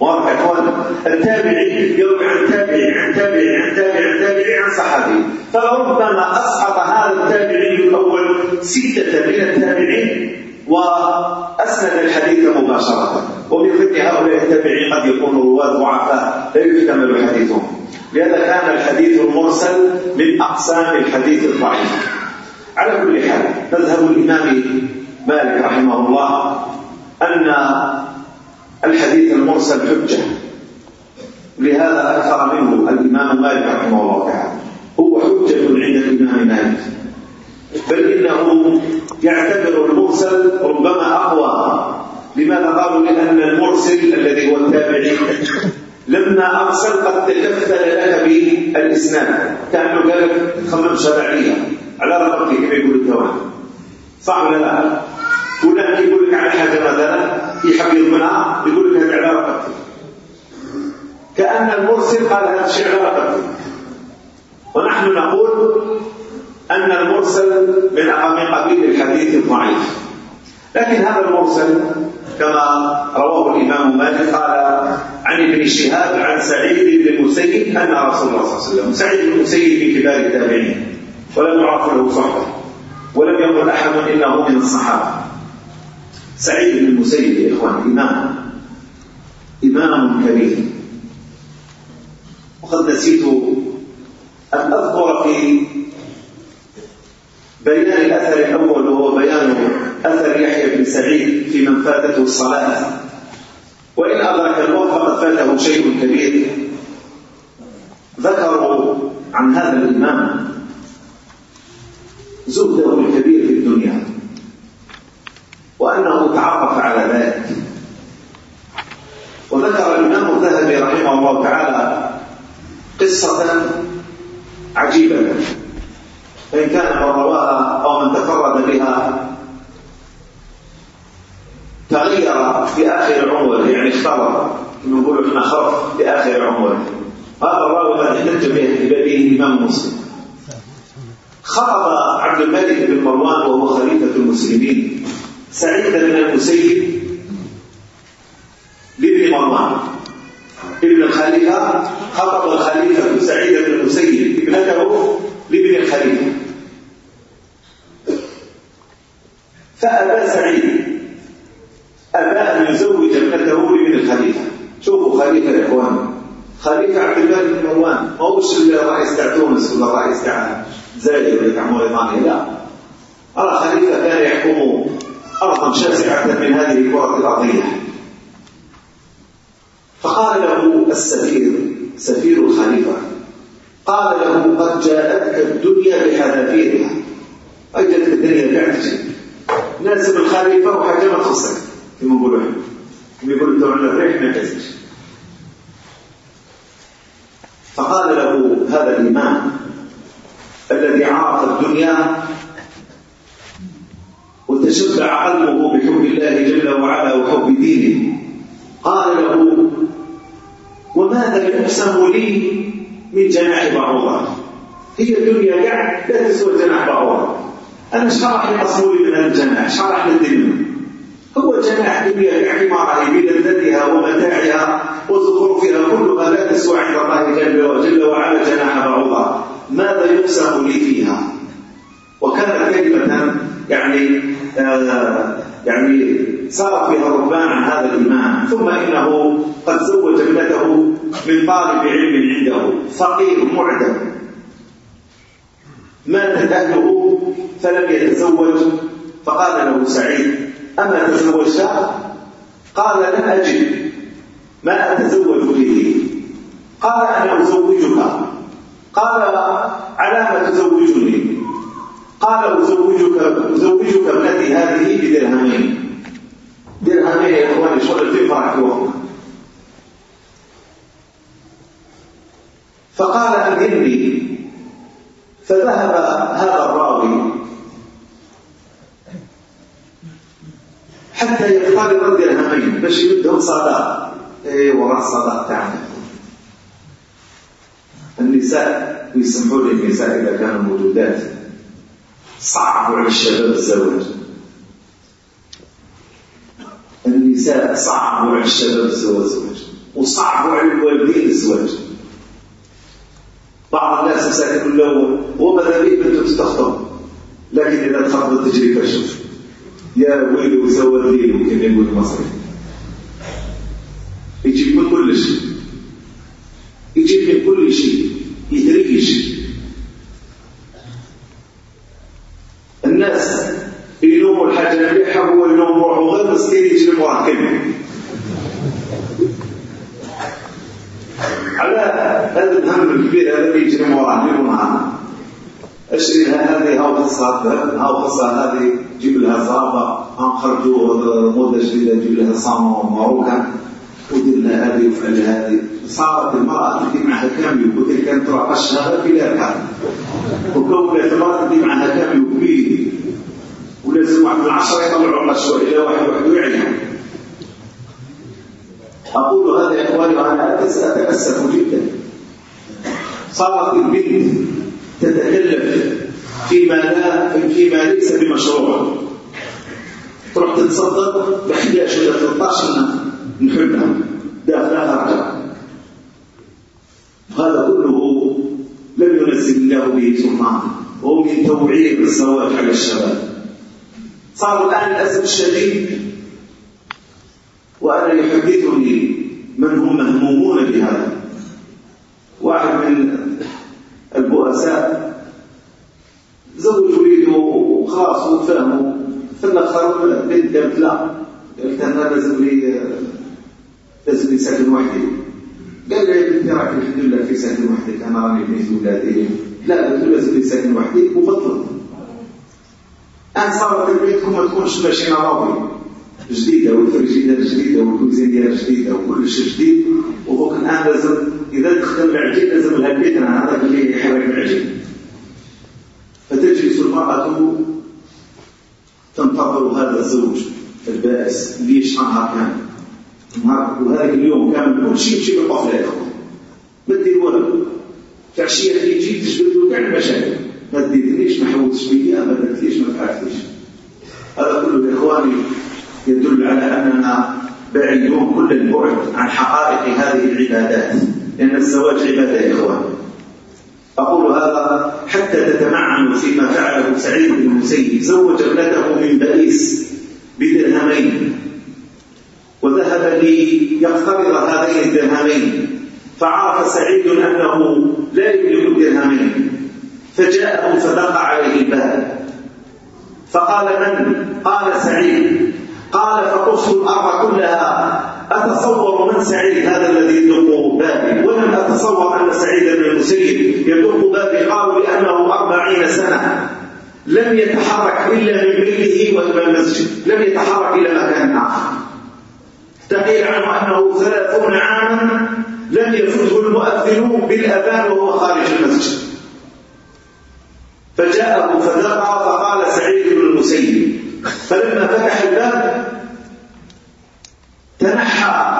A: واضح إخوان. التابعي يروي عن تابعي عن تابعي عن تابعي عن تابعي عن صحابي. فربما اسقط هذا التابعي الأول ستة من التابعين وأسند الحديث مباشرة. وبفضل هؤلاء التابعين قد يكون رواة ضعفاء لا يكتمل حديثهم. لهذا كان الحديث المرسل من أقسام الحديث الضعيف. على كل حال مذهب الإمام مالك رحمه الله أن الحديث المرسل حجة. لهذا أكثر منه الإمام مالك رحمه الله تعالى. هو حجة عند الإمام مالك. بل إنه يعتبر المرسل ربما أقوى. لماذا قالوا لأن المرسل الذي هو التابعي؟ لما أرسل قد تكفل لك بالإسلام كأنه قال لك خمم شرعية. على رقبتي كما يقول الدوام صح ولا لا؟ هناك يقول لك عليها حاجة في حبيب يضمنها يقول لك هذا على رقبتي كأن المرسل قال هذا الشيء على رقبتي ونحن نقول أن المرسل من أعم قبيل الحديث الضعيف. لكن هذا المرسل كما رواه الإمام مالك قال عن ابن شهاب عن سعيد بن المسيب أن رسول الله صلى الله عليه وسلم سعيد بن المسيب من كبار التابعين ولم يعرف له صحبة ولم يقل أحد إنه من الصحابة. سعيد بن المسيب يا إخوان إمام إمام كبير. وقد نسيت أن أذكر في بيان الأثر الأول وهو بيان أثر يحيى بن سعيد في من فاتته الصلاة. وإن أدرك الموت فقد فاته شيء كبير. ذكروا عن هذا الإمام زهده الكبير في الدنيا وأنه تعرف على ذلك. وذكر الإمام الذهبي رحمه الله تعالى قصة عجيبة. فإن كان من رواها أو من تفرد بها تغير في آخر عمره يعني اختبر نقول إحنا خرف في آخر عمره هذا الراوي قد احتج به الإمام مسلم. خطب عبد الملك بن مروان وهو خليفة المسلمين. سعيد بن المسيب تأتون السلطاء إسكعنا زائد لتعمل المعنى لا أرى خليفة كان يحكم أرضا شاسعة من هذه الكرة الأرضية وأزوجك ابنتي هذه بدرهمين. درهمين يا إخواني صلى الجمعة يوم فقال أذني فذهب هذا الراوي حتى يختار درهمين. باش يبدهم صداق. إيه وراه الصداق تاعنا النساء ويسمحوا للنساء إذا كانوا موجودات صعب على الشباب الزواج النساء صعب على الشباب الزواج وصعب على الوالدين الزواج بعض الناس مساكن له وماذا بيه بنته تخطب لكن اذا تخطب تجري كشف يا ويلي وزوال ليلي وكان يقول المصري يجيب كلش الاخرون قالت لا قلت أنا لازم لي لازم لي ساكن وحدي قال لي بنتي راك الحمد لله في ساكن وحدك أنا راني في ولادي لا قلت له لازم لي ساكن وحدي وبطلت انصار بيتكم ما تكونش ماشي راضي جديده والفرجيده جديده والكوزينيه جديده وكل شيء جديد وبوك الان لازم اذا تخدم العجين لازم لها بيتنا هذا اللي يحرك العجين فتجلس المراه تنتقل هذا الزوج البائس اللي شهر كامل نهار وهذاك اليوم كامل كل شيء يمشي بالقفله ما دير والو تاع الشيء اللي يجي تجبد له كاع المشاكل ما ديرليش ما حوتش بيا ما درتليش ما فعلتليش هذا كله يا اخواني يدل على أننا بعيدون كل البعد عن حقائق هذه العبادات. لأن الزواج عبادة يا اخواني أقول هذا حتى تتمعنوا فيما فعله سعيد بن المسيب. زوج ابنته من بئيس بدرهمين. وذهب ليقترض هذين الدرهمين. فعرف سعيد أنه لا يملك الدرهمين. فجاءه فدق عليه الباب. فقال من؟ قال سعيد. قال فقصت الأرض كلها. أتصور من سعيد هذا الذي يدق بابي ولم أتصور أن سعيد بن المسيب يدق بابي قالوا لأنه أربعين سنة. لم يتحرك إلا من بيته وإلى المسجد لم يتحرك إلى مكان آخر. تقيل عنه أنه ثلاثون عاما لم يفوته المؤذنون بالأذان وهو خارج المسجد. فجاءه فدقى فقال سعيد بن المسيب فلما فتح الباب تنحى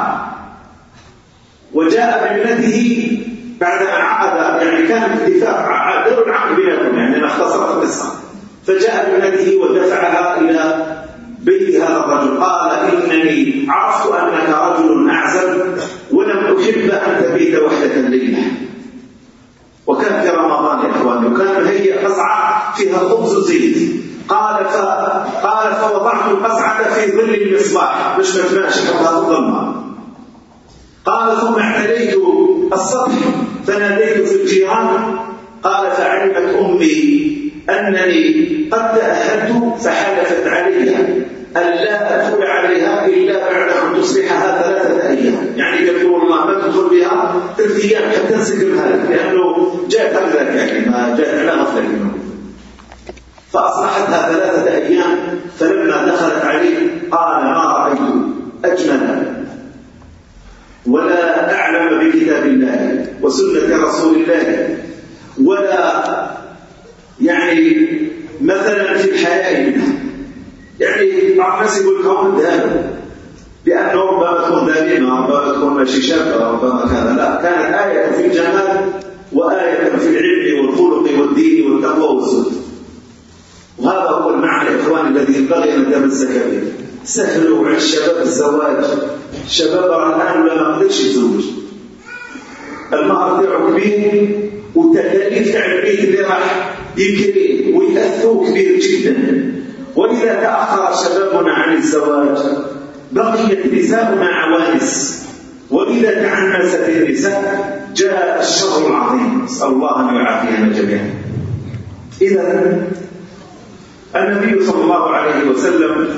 A: وجاء بابنته بعد أن عقد يعني كان الدفاع دور عقد بينهم يعني أنا اختصرت القصة. فجاء بابنته ودفعها إلى بيت هذا الرجل. قال إنني عرفت أنك رجل أعزب ولم أحب أن تبيت وحدك الليلة وكان في رمضان يا اخواني وكان هي قصعة فيها خبز وزيت قال ف... قال فوضعت القصعة في ظل المصباح. مش متماشي قبل الظلمة قال ثم اعتليت السطح فناديت في الجيران. قال فعلمت أمي أنني قد تأهلت فحلفت علي ألا أدخل عليها إلا بعد أن تصبحها ثلاثة أيام. يعني تقول الله ما تدخل بها ثلاث أيام حتى تنسكبها لأنه جاء قبلك يعني ما جاء على غفلة فأصلحتها ثلاثة أيام فلما دخلت عليه قال ما رأيت أجمل. ولا أعلم بكتاب الله وسنة رسول الله. ولا يعني مثلا في الحياة. يعني أحسب الكون ذهبا لأنه ربما تكون ذلك ربما تكون ماشي شابة ربما كان لا كانت آية في الجمال وآية في العلم والخلق والدين والتقوى والزهد وهذا هو المعنى يا إخوان الذي ينبغي أن ندم الزكاة سهلوا على الشباب الزواج. شباب الآن ما قدرش يتزوج. المهر تاعو كبير والتكاليف تاع البيت اللي راح يكري ويأثروا كبير جدا. وإذا تأخر شبابنا عن الزواج. بقيت نساؤنا عوانس وإذا تعنست النساء. جاء الشر العظيم. نسأل الله أن يعافينا جميعا إذا النبي صلى الله عليه وسلم.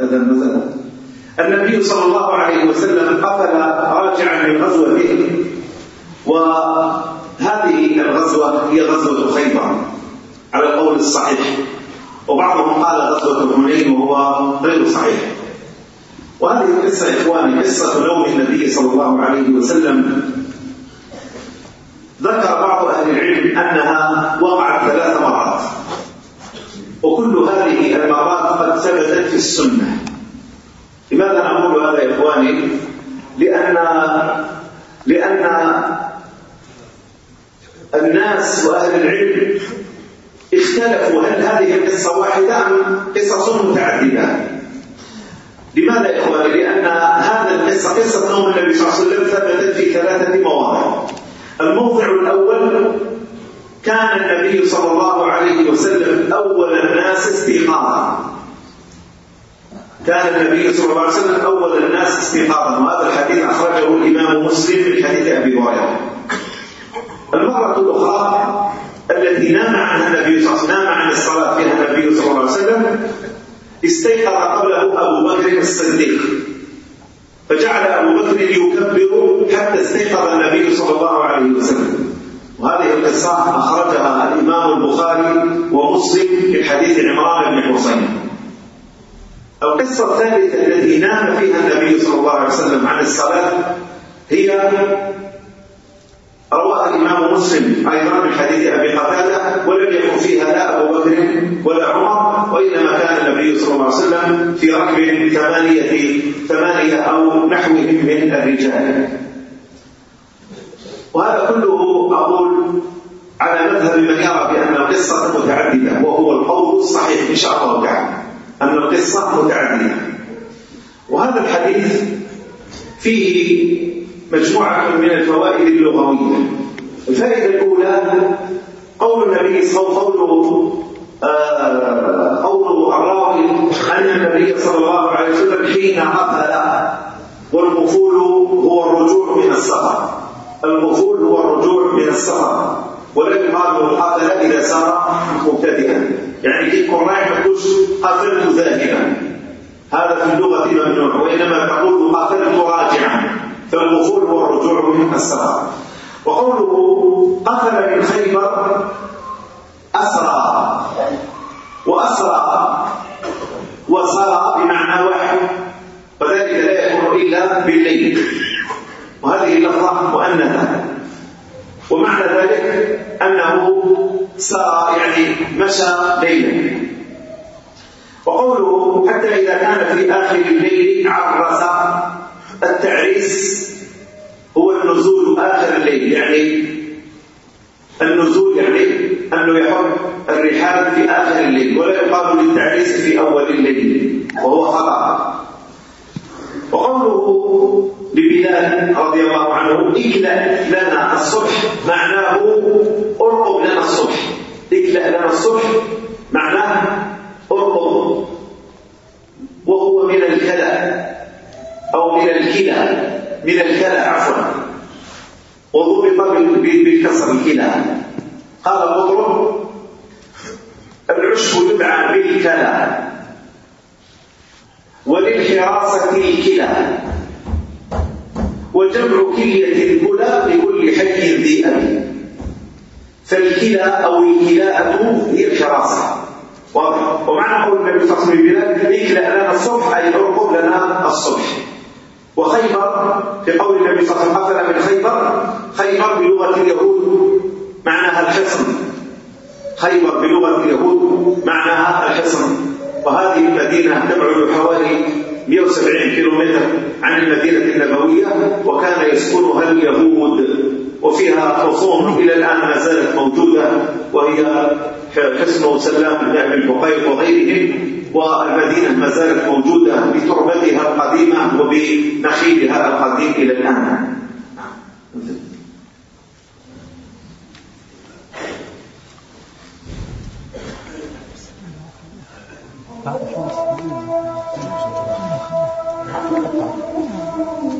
A: هذا المثل النبي صلى الله عليه وسلم قتل راجعا من غزوة وهذه الغزوة هي غزوة خيبر على القول الصحيح. وبعضهم قال غزوة حنين وهو غير صحيح. وهذه القصة إخواني قصة نوم النبي صلى الله عليه وسلم. ذكر بعض أهل العلم أنها وقعت ثلاث مرات. وكل هذه المرات قد ثبتت في السنة. لماذا نقول هذا يا إخواني؟ لأن لأن الناس وأهل العلم اختلفوا هل هذه القصة واحدة أم قصص متعددة. لماذا يا إخواني؟ لأن هذا القصة قصة نوم النبي صلى الله عليه وسلم ثبتت في ثلاثة مواضع. الموضع الأول كان النبي صلى الله عليه وسلم أول الناس استيقاظا. كان النبي صلى الله عليه وسلم أول الناس استيقاظا. وهذا الحديث أخرجه الإمام مسلم من حديث أبي هريرة. المرة الأخرى التي نام عنها النبي صلى الله عليه وسلم نام عن الصلاة فيها النبي صلى الله عليه وسلم استيقظ قبله أبو بكر الصديق. فجعل أبو بكر يكبر حتى استيقظ النبي صلى الله عليه وسلم. وهذه القصة أخرجها الإمام البخاري ومسلم في حديث عمران بن حسين. القصة الثالثة التي نام فيها النبي صلى الله عليه وسلم عن الصلاة هي رواه الإمام مسلم أيضا من حديث أبي قتادة ولم يكن فيها لا أبو بكر ولا عمر وإنما كان النبي صلى الله عليه وسلم في ركب ثمانية ثمانية أو نحوهم من الرجال. وهذا كله أقول على مذهب من يرى بأن القصة متعددة وهو القول الصحيح إن شاء الله تعالى أن القصة متعددة. وهذا الحديث فيه مجموعة من الفوائد اللغوية. الفائدة الأولى قول النبي صلى قوله آه، قوله الراوي أن النبي صلى الله عليه وسلم حين أقبل والقفول هو الرجوع من السفر. القفول هو الرجوع من السفر. ولكن قالوا القتل إذا سار مبتدئا. يعني في كون رايح ما تقولش قتلت ذاهبا. هذا في اللغة ممنوع وإنما تقول قتلت راجعا. الوصول والرجوع من السفر وقوله قتل من خيبر أسرى. وأسرى وسرى بمعنى واحد. وذلك لا يكون إلا بالليل. وهذه اللفظة مؤنثة. ومعنى ذلك أنه سرى يعني مشى ليلا. وقوله حتى إذا كان في آخر الليل عرس. التعريس هو النزول آخر الليل يعني النزول يعني أنه يحر الرحال في آخر الليل ولا يقال للتعريس في أول الليل وهو خطأ. وقوله لبلال رضي الله عنه اكلأ لنا الصبح معناه ارقب لنا الصبح. اكلأ لنا الصبح معناه ارقب وهو من الكلأ. أو من الكلى من الكلى عفوا. وضبط بالكسر الكلى. قال مضرب العشب يدعى بالكلى. وللحراسة الكلى. وجمع كلية الكلى لكل حي ذي أبي فالكلى أو الكلاءة هي الحراسة. واضح. ومعنى قول النبي صلى الله عليه وسلم لنا الصبح أي أرقب لنا الصبح. وخيبر في قول النبي صلى الله عليه وسلم من خيبر خيبر بلغة اليهود معناها الحصن. خيبر بلغة اليهود معناها الحصن. وهذه المدينة تبعد حوالي 170 كيلومتر عن المدينة النبوية وكان يسكنها اليهود. وفيها رسوم إلى الآن ما زالت موجودة وهي حسن سلام بن أبي البقيع وغيرهم والمدينة ما زالت موجودة بتربتها القديمة وبنخيلها القديم إلى الآن Thank you.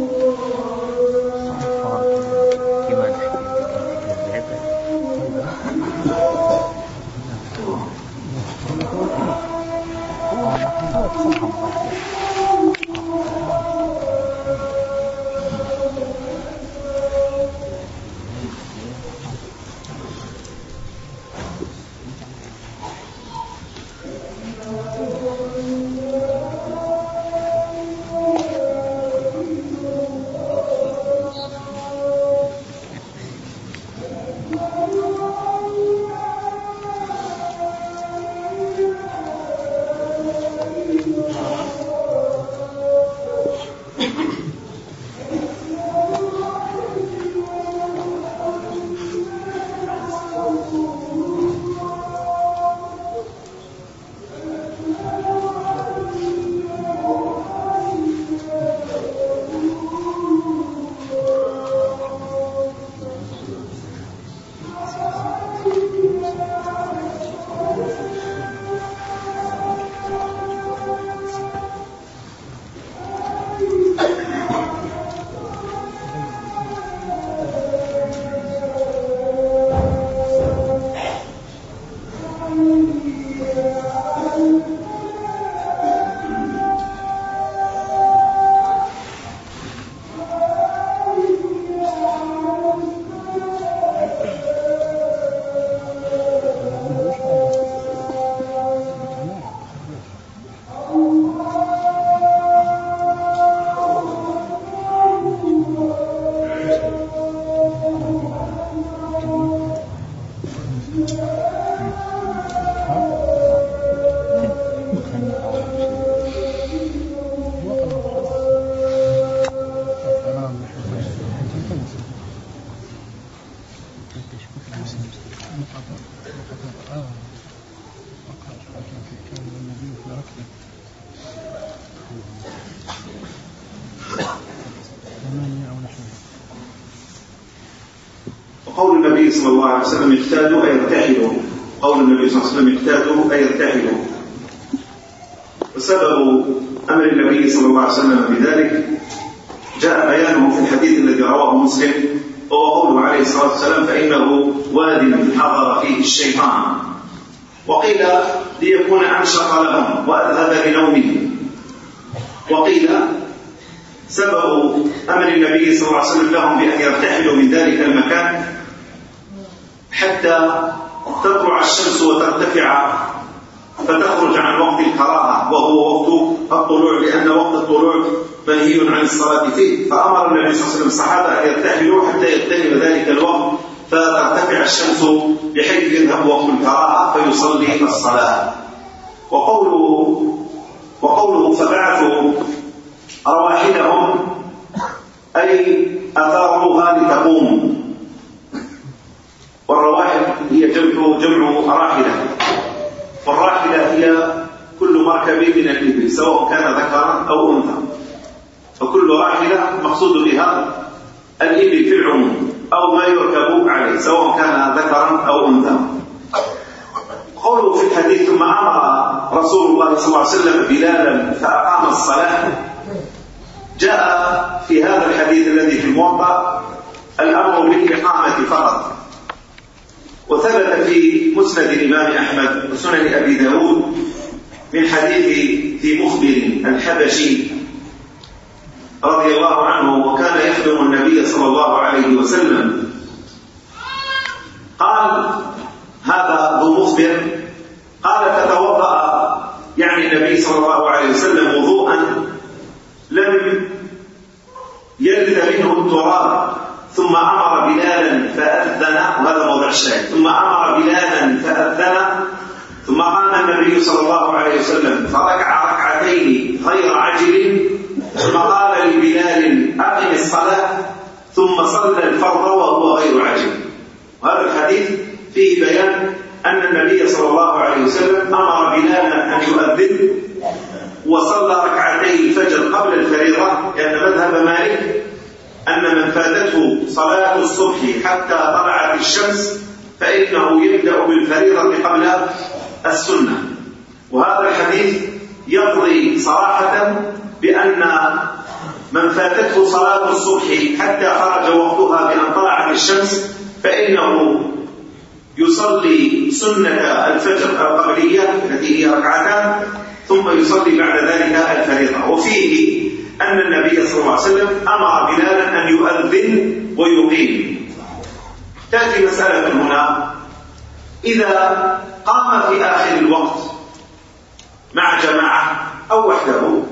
A: النبي صلى الله عليه وسلم اقتادوا أي ارتحلوا قول النبي صلى الله عليه وسلم اقتادوا أي ارتحلوا وسبب أمر النبي صلى الله عليه وسلم بذلك جاء بيانه في الحديث الذي رواه مسلم وهو قوله عليه الصلاة والسلام فإنه واد حضر فيه الشيطان. وقيل ليكون أنشط لهم وأذهب لنومهم وقيل سبب أمر النبي صلى الله عليه وسلم لهم بأن يرتحلوا من ذلك المكان حتى تطلع الشمس وترتفع فتخرج عن وقت الكراهة وهو وقت الطلوع لأن وقت الطلوع منهي عن الصلاة فيه. فأمر النبي صلى الله عليه وسلم الصحابة أن يرتحلوا حتى يرتهل ذلك الوقت فترتفع الشمس بحيث يذهب وقت الكراهة فيصلي الصلاة. وقوله وقوله فبعثوا رواحلهم أي أثاروها لتقوم والرواحل هي جمع جمع راحلة والراحلة هي كل مركب من الإبل سواء كان ذكرا أو أنثى. فكل راحلة مقصود بها الإبل في العموم أو ما يركب عليه سواء كان ذكرا أو أنثى. قوله في الحديث ثم أمر رسول الله صلى الله عليه وسلم بلالا فأقام الصلاة. جاء في هذا الحديث الذي في الموطأ الأمر بالإقامة فقط. وثبت في مسند الإمام أحمد وسنن أبي داود من حديث في مخبر الحبشي رضي الله عنه وكان يخدم النبي صلى الله عليه وسلم. قال هذا ذو مخبر. قال تتوضأ. يعني النبي صلى الله عليه وسلم وضوءا لم يلد منه التراب. ثم أمر بلالا فأذن وهذا موضع الشاهد ثم أمر بلالا فأذن. ثم قام النبي صلى الله عليه وسلم. فركع ركعتين غير عجل. ثم قال لبلال أقم الصلاة. ثم صلى الفرض وهو غير عجل. وهذا الحديث فيه بيان أن النبي صلى الله عليه وسلم أمر بلالا أن يؤذن. وصلى ركعتي الفجر قبل الفريضة. لأن مذهب مالك أن من فاتته صلاة الصبح حتى طلعت الشمس فإنه يبدأ بالفريضة قبل السنة. وهذا الحديث يقضي صراحة بأن من فاتته صلاة الصبح حتى خرج وقتها بأن طلعت الشمس فإنه يصلي سنة الفجر القبلية التي هي ركعتان ثم يصلي بعد ذلك الفريضة. وفيه أن النبي صلى الله عليه وسلم أمر بلالا أن يؤذن ويقيم. تأتي مسألة هنا. إذا قام في آخر الوقت مع جماعة أو وحده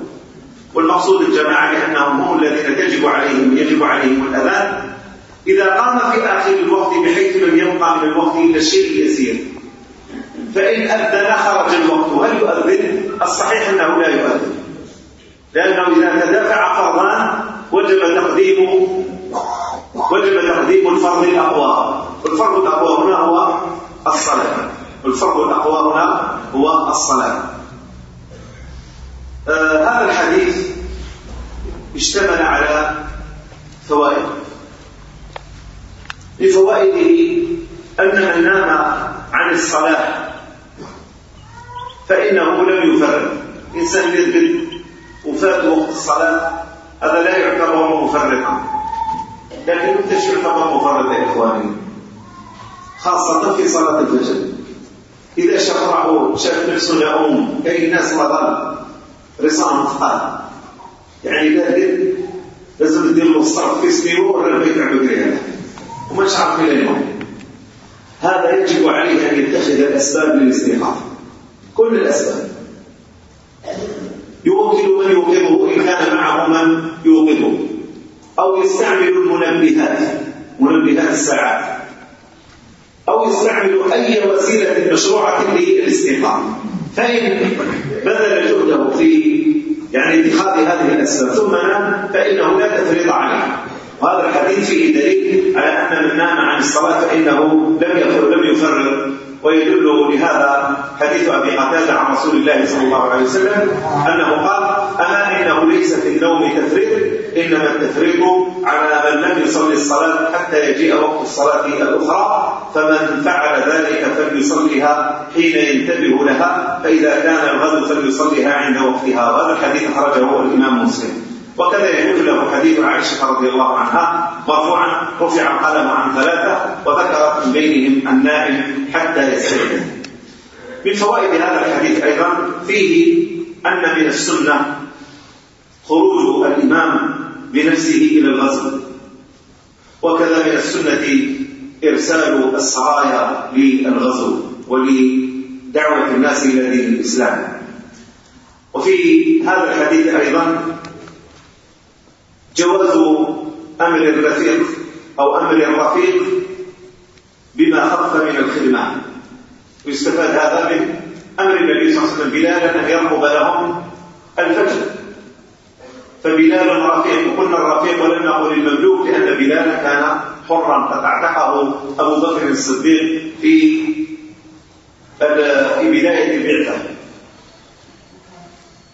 A: والمقصود الجماعة لأنهم هم الذين تجب عليهم يجب عليهم الأذان. إذا قام في آخر الوقت بحيث لم يبقى من الوقت إلا الشيء يسير فإن أذن خرج الوقت هل يؤذن؟ الصحيح أنه لا يؤذن. لأنه إذا تدافع فرضان وجب تقديم وجب تقديم الفرض الأقوى. والفرض الأقوى هنا هو الصلاة. والفرض الأقوى هنا هو الصلاة. آه هذا الحديث اشتمل على فوائد. لفوائده أن من نام عن الصلاة. فإنه لم يفرد إنسان يذبذب وفات وقت الصلاة هذا لا يعتبر مفرطا لكن متى يعتبر مفرطا يا إخواني. خاصة في صلاة الفجر. إذا شفرعوا شاف نفسه يعوم أي ناس مثلا رسام مثقال يعني إذا لازم دير له الصرف في سبيلو ولا البيت عنده كيان ومش عارف إلى اليوم. هذا يجب عليه أن يتخذ الأسباب للاستيقاظ. كل الأسباب. أو المنبهات منبهات الساعات أو يستعمل أي وسيلة مشروعة للاستيقاظ. فإن بذل جهده في يعني اتخاذ هذه الأسباب ثم نام فإنه لا تفريط عليه. وهذا الحديث فيه دليل على أن من نام عن الصلاة فإنه لم يخرج لم يفرط ويدل لهذا حديث أبي قتادة عن رسول الله صلى الله عليه وسلم أنه قال ألا إنه ليس في النوم تفريط إنما التفريط على من لم يصلي الصلاة حتى يجيء وقت الصلاة الأخرى فمن فعل ذلك فليصليها حين ينتبه لها فإذا كان الغد فليصليها عند وقتها. وهذا الحديث أخرجه الإمام مسلم. وكذا يقول له حديث عائشة رضي الله عنها مرفوعا رفع القلم عن ثلاثة وذكرت من بينهم النائم حتى يستيقظ من فوائد هذا الحديث أيضا فيه أن من السنة خروج الإمام بنفسه إلى الغزو. وكذا من السنة إرسال السرايا للغزو ولدعوة الناس إلى دين الإسلام. وفي هذا الحديث أيضا جواز أمر الرفيق أو أمر الرفيق بما خف من الخدمة. ويستفاد هذا من أمر النبي صلى الله عليه وسلم بلالا أن يرقب لهم الفجر. فبلال رفيق قلنا الرفيق ولم نقل المملوك لأن بلال كان حرا. فتعتقه أبو بكر الصديق في في بداية البعثة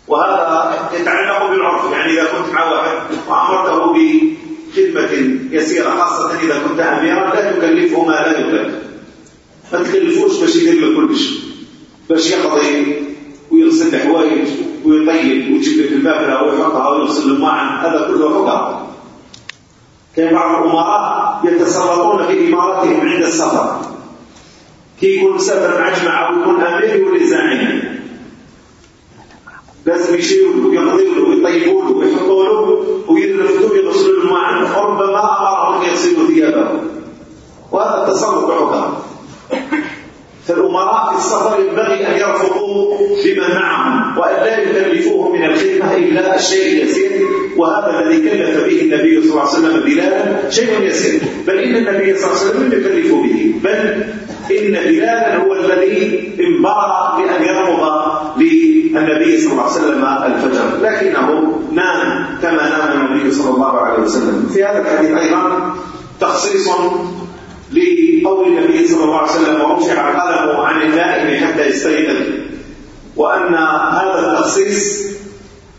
A: وهذا يتعلق بالعرف. يعني إذا كنت مع واحد وأمرته بخدمة يسيرة خاصة إذا كنت أميرا لا تكلفه ما لا يكلف. ما تكلفوش باش يدير كل شيء باش يقضي ويغسل حوايج ويطيب ويجيب لك الماكله ويحطها ويغسل الماعن هذا كله حكم كان بعض الأمراء يتسلطون في اماراتهم عند السفر. كي يكون مسافر مع جماعة ويكون امير يولي زعيم لازم يشيلوا ويقضيوا له ويطيبوا له ويحطوا له ويلفتوا ويغسلوا الماعن ربما أمرهم يغسلوا ثيابهم. وهذا التسلط حكم فالأمراء في السفر ينبغي أن يرفضوا بما معهم وأن لا يكلفوه من الخدمة إلا الشيء اليسير وهذا الذي كلف به النبي صلى الله عليه وسلم بلالا شيء يسير. بل إن النبي صلى الله عليه وسلم لم يكلف به بل إن بلالا هو الذي انبار بأن يرفض للنبي صلى الله عليه وسلم الفجر. لكنه نام كما نام النبي صلى الله عليه وسلم. في هذا الحديث أيضا تخصيص لقول النبي صلى الله عليه وسلم وارجع قلمه عن النائم حتى يستيقظ وأن هذا التخصيص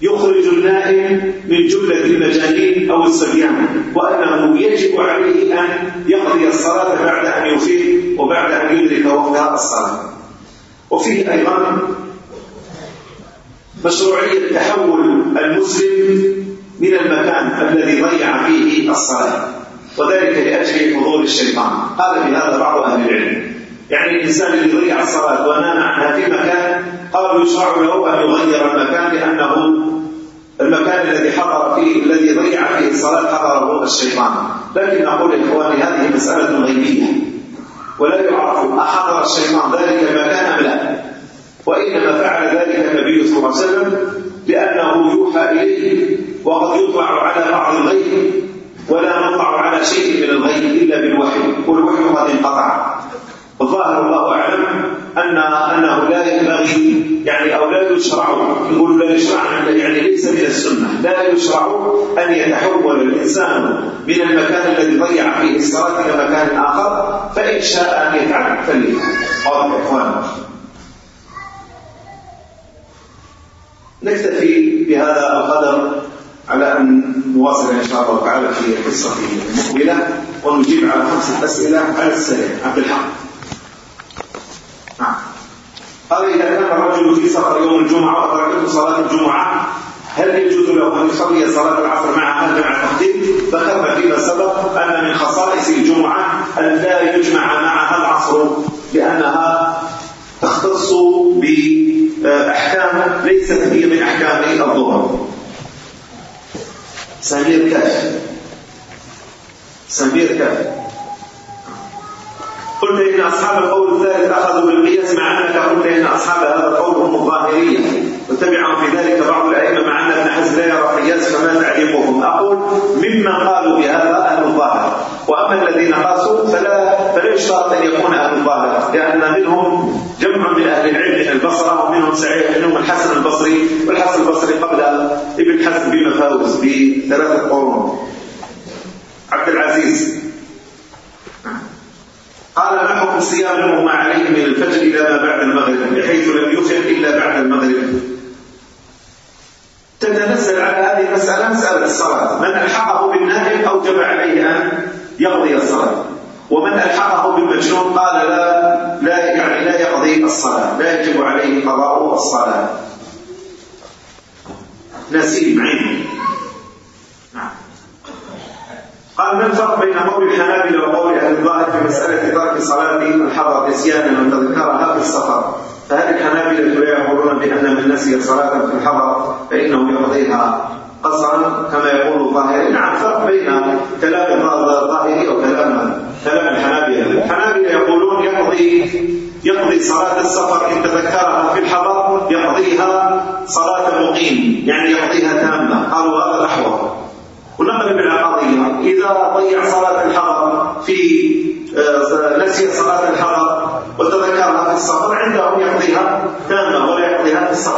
A: يخرج النائم من جملة المجانين أو الصبيان وأنه يجب عليه أن يقضي الصلاة بعد أن يفيق وبعد أن يدرك وقت الصلاة. وفيه أيضا مشروعية تحول المسلم من المكان الذي ضيع فيه الصلاة. وذلك لأجل حضور الشيطان. قال في هذا بعض أهل العلم. يعني الإنسان الذي ضيع الصلاة ونام عنها في مكان قالوا يشرع له أن يغير المكان لأنه المكان الذي حضر فيه الذي ضيع فيه الصلاة حضره الشيطان. لكن نقول إخواني هذه مسألة غيبية. ولا يعرف أحضر الشيطان ذلك المكان أم لا. وإنما فعل ذلك النبي صلى الله عليه وسلم لأنه يوحى إليه وقد يطلع على بعض الغيب. ولا نطلع على شيء من الغيب إلا بالوحي. والوحي قد انقطع الظاهر الله أعلم أن أنه لا ينبغي يعني أو لا يشرع يقول لا يشرع يعني ليس من السنة. لا يشرع أن يتحول الإنسان من المكان الذي ضيع فيه الصلاة إلى مكان آخر فإن شاء أن يتعب فليفعل. قال إخوان نكتفي بهذا القدر على أن نواصل إن شاء الله تعالى في قصة المقبلة. ونجيب على خمسة أسئلة على السلام عبد الحق. نعم. قال إذا كان الرجل في سفر يوم الجمعة وتركته صلاة الجمعة هل يجوز له أن يصلي صلاة العصر مع أهل مع التقديم؟ ذكرنا فيما سبق أن من خصائص الجمعة أن لا يجمع معها العصر لأنها تختص بأحكام ليست هي من أحكام الظهر. Самир Каш. سمير كاف قلت إن أصحاب القول الثالث أخذوا بالقياس مع أنك قلت إن أصحاب هذا القول هم الظاهرية وتبعهم في ذلك بعض الأئمة مع أن ابن حزم لا يرى قياس فما تعليمهم أقول مما قالوا بهذا أهل الظاهر. وأما الذين قاسوا فلا فليش شرط أن يكون أهل مبالغة لأن منهم جمع من أهل العلم من البصرة ومنهم سعيد منهم الحسن البصري والحسن البصري قبل ابن حزم بن فاوز بثلاثة قرون. عبد العزيز. قال ما حكم صيامه وما عليه من الفجر إلى ما بعد المغرب؟ بحيث لم يفطر إلا بعد المغرب. تتنزل على هذه المسألة مسألة الصلاة. من ألحقه بالنائم أوجب عليه أن يقضي الصلاة. ومن ألحقه بالمجنون قال لا لا يعني لا يقضي الصلاة لا يجب عليه قضاء الصلاة. نسيب عين نعم. قال ما الفرق بين قول الحنابلة وقول أهل الظاهر في مسألة ترك صلاة الحضر نسيانا أن تذكرها في السفر؟ فهل الحنابلة لا يقولون بأن من نسي صلاة في الحضر فإنه يقضيها قصرا كما يقول الظاهري نعم فرق بين كلام الظاهري وكلام كلام الحنابلة الحنابلة يقولون يقضي يقضي صلاة السفر إن تذكرها في الحضر يقضيها صلاة المقيم يعني يقضيها تامة قالوا هذا الأحوال۔ ونقلب على قضية إذا ضيع صلاة الحضر في آه، نسي صلاة الحضر وتذكرها في السفر عندهم يقضيها تامة ولا يقضيها في السفر.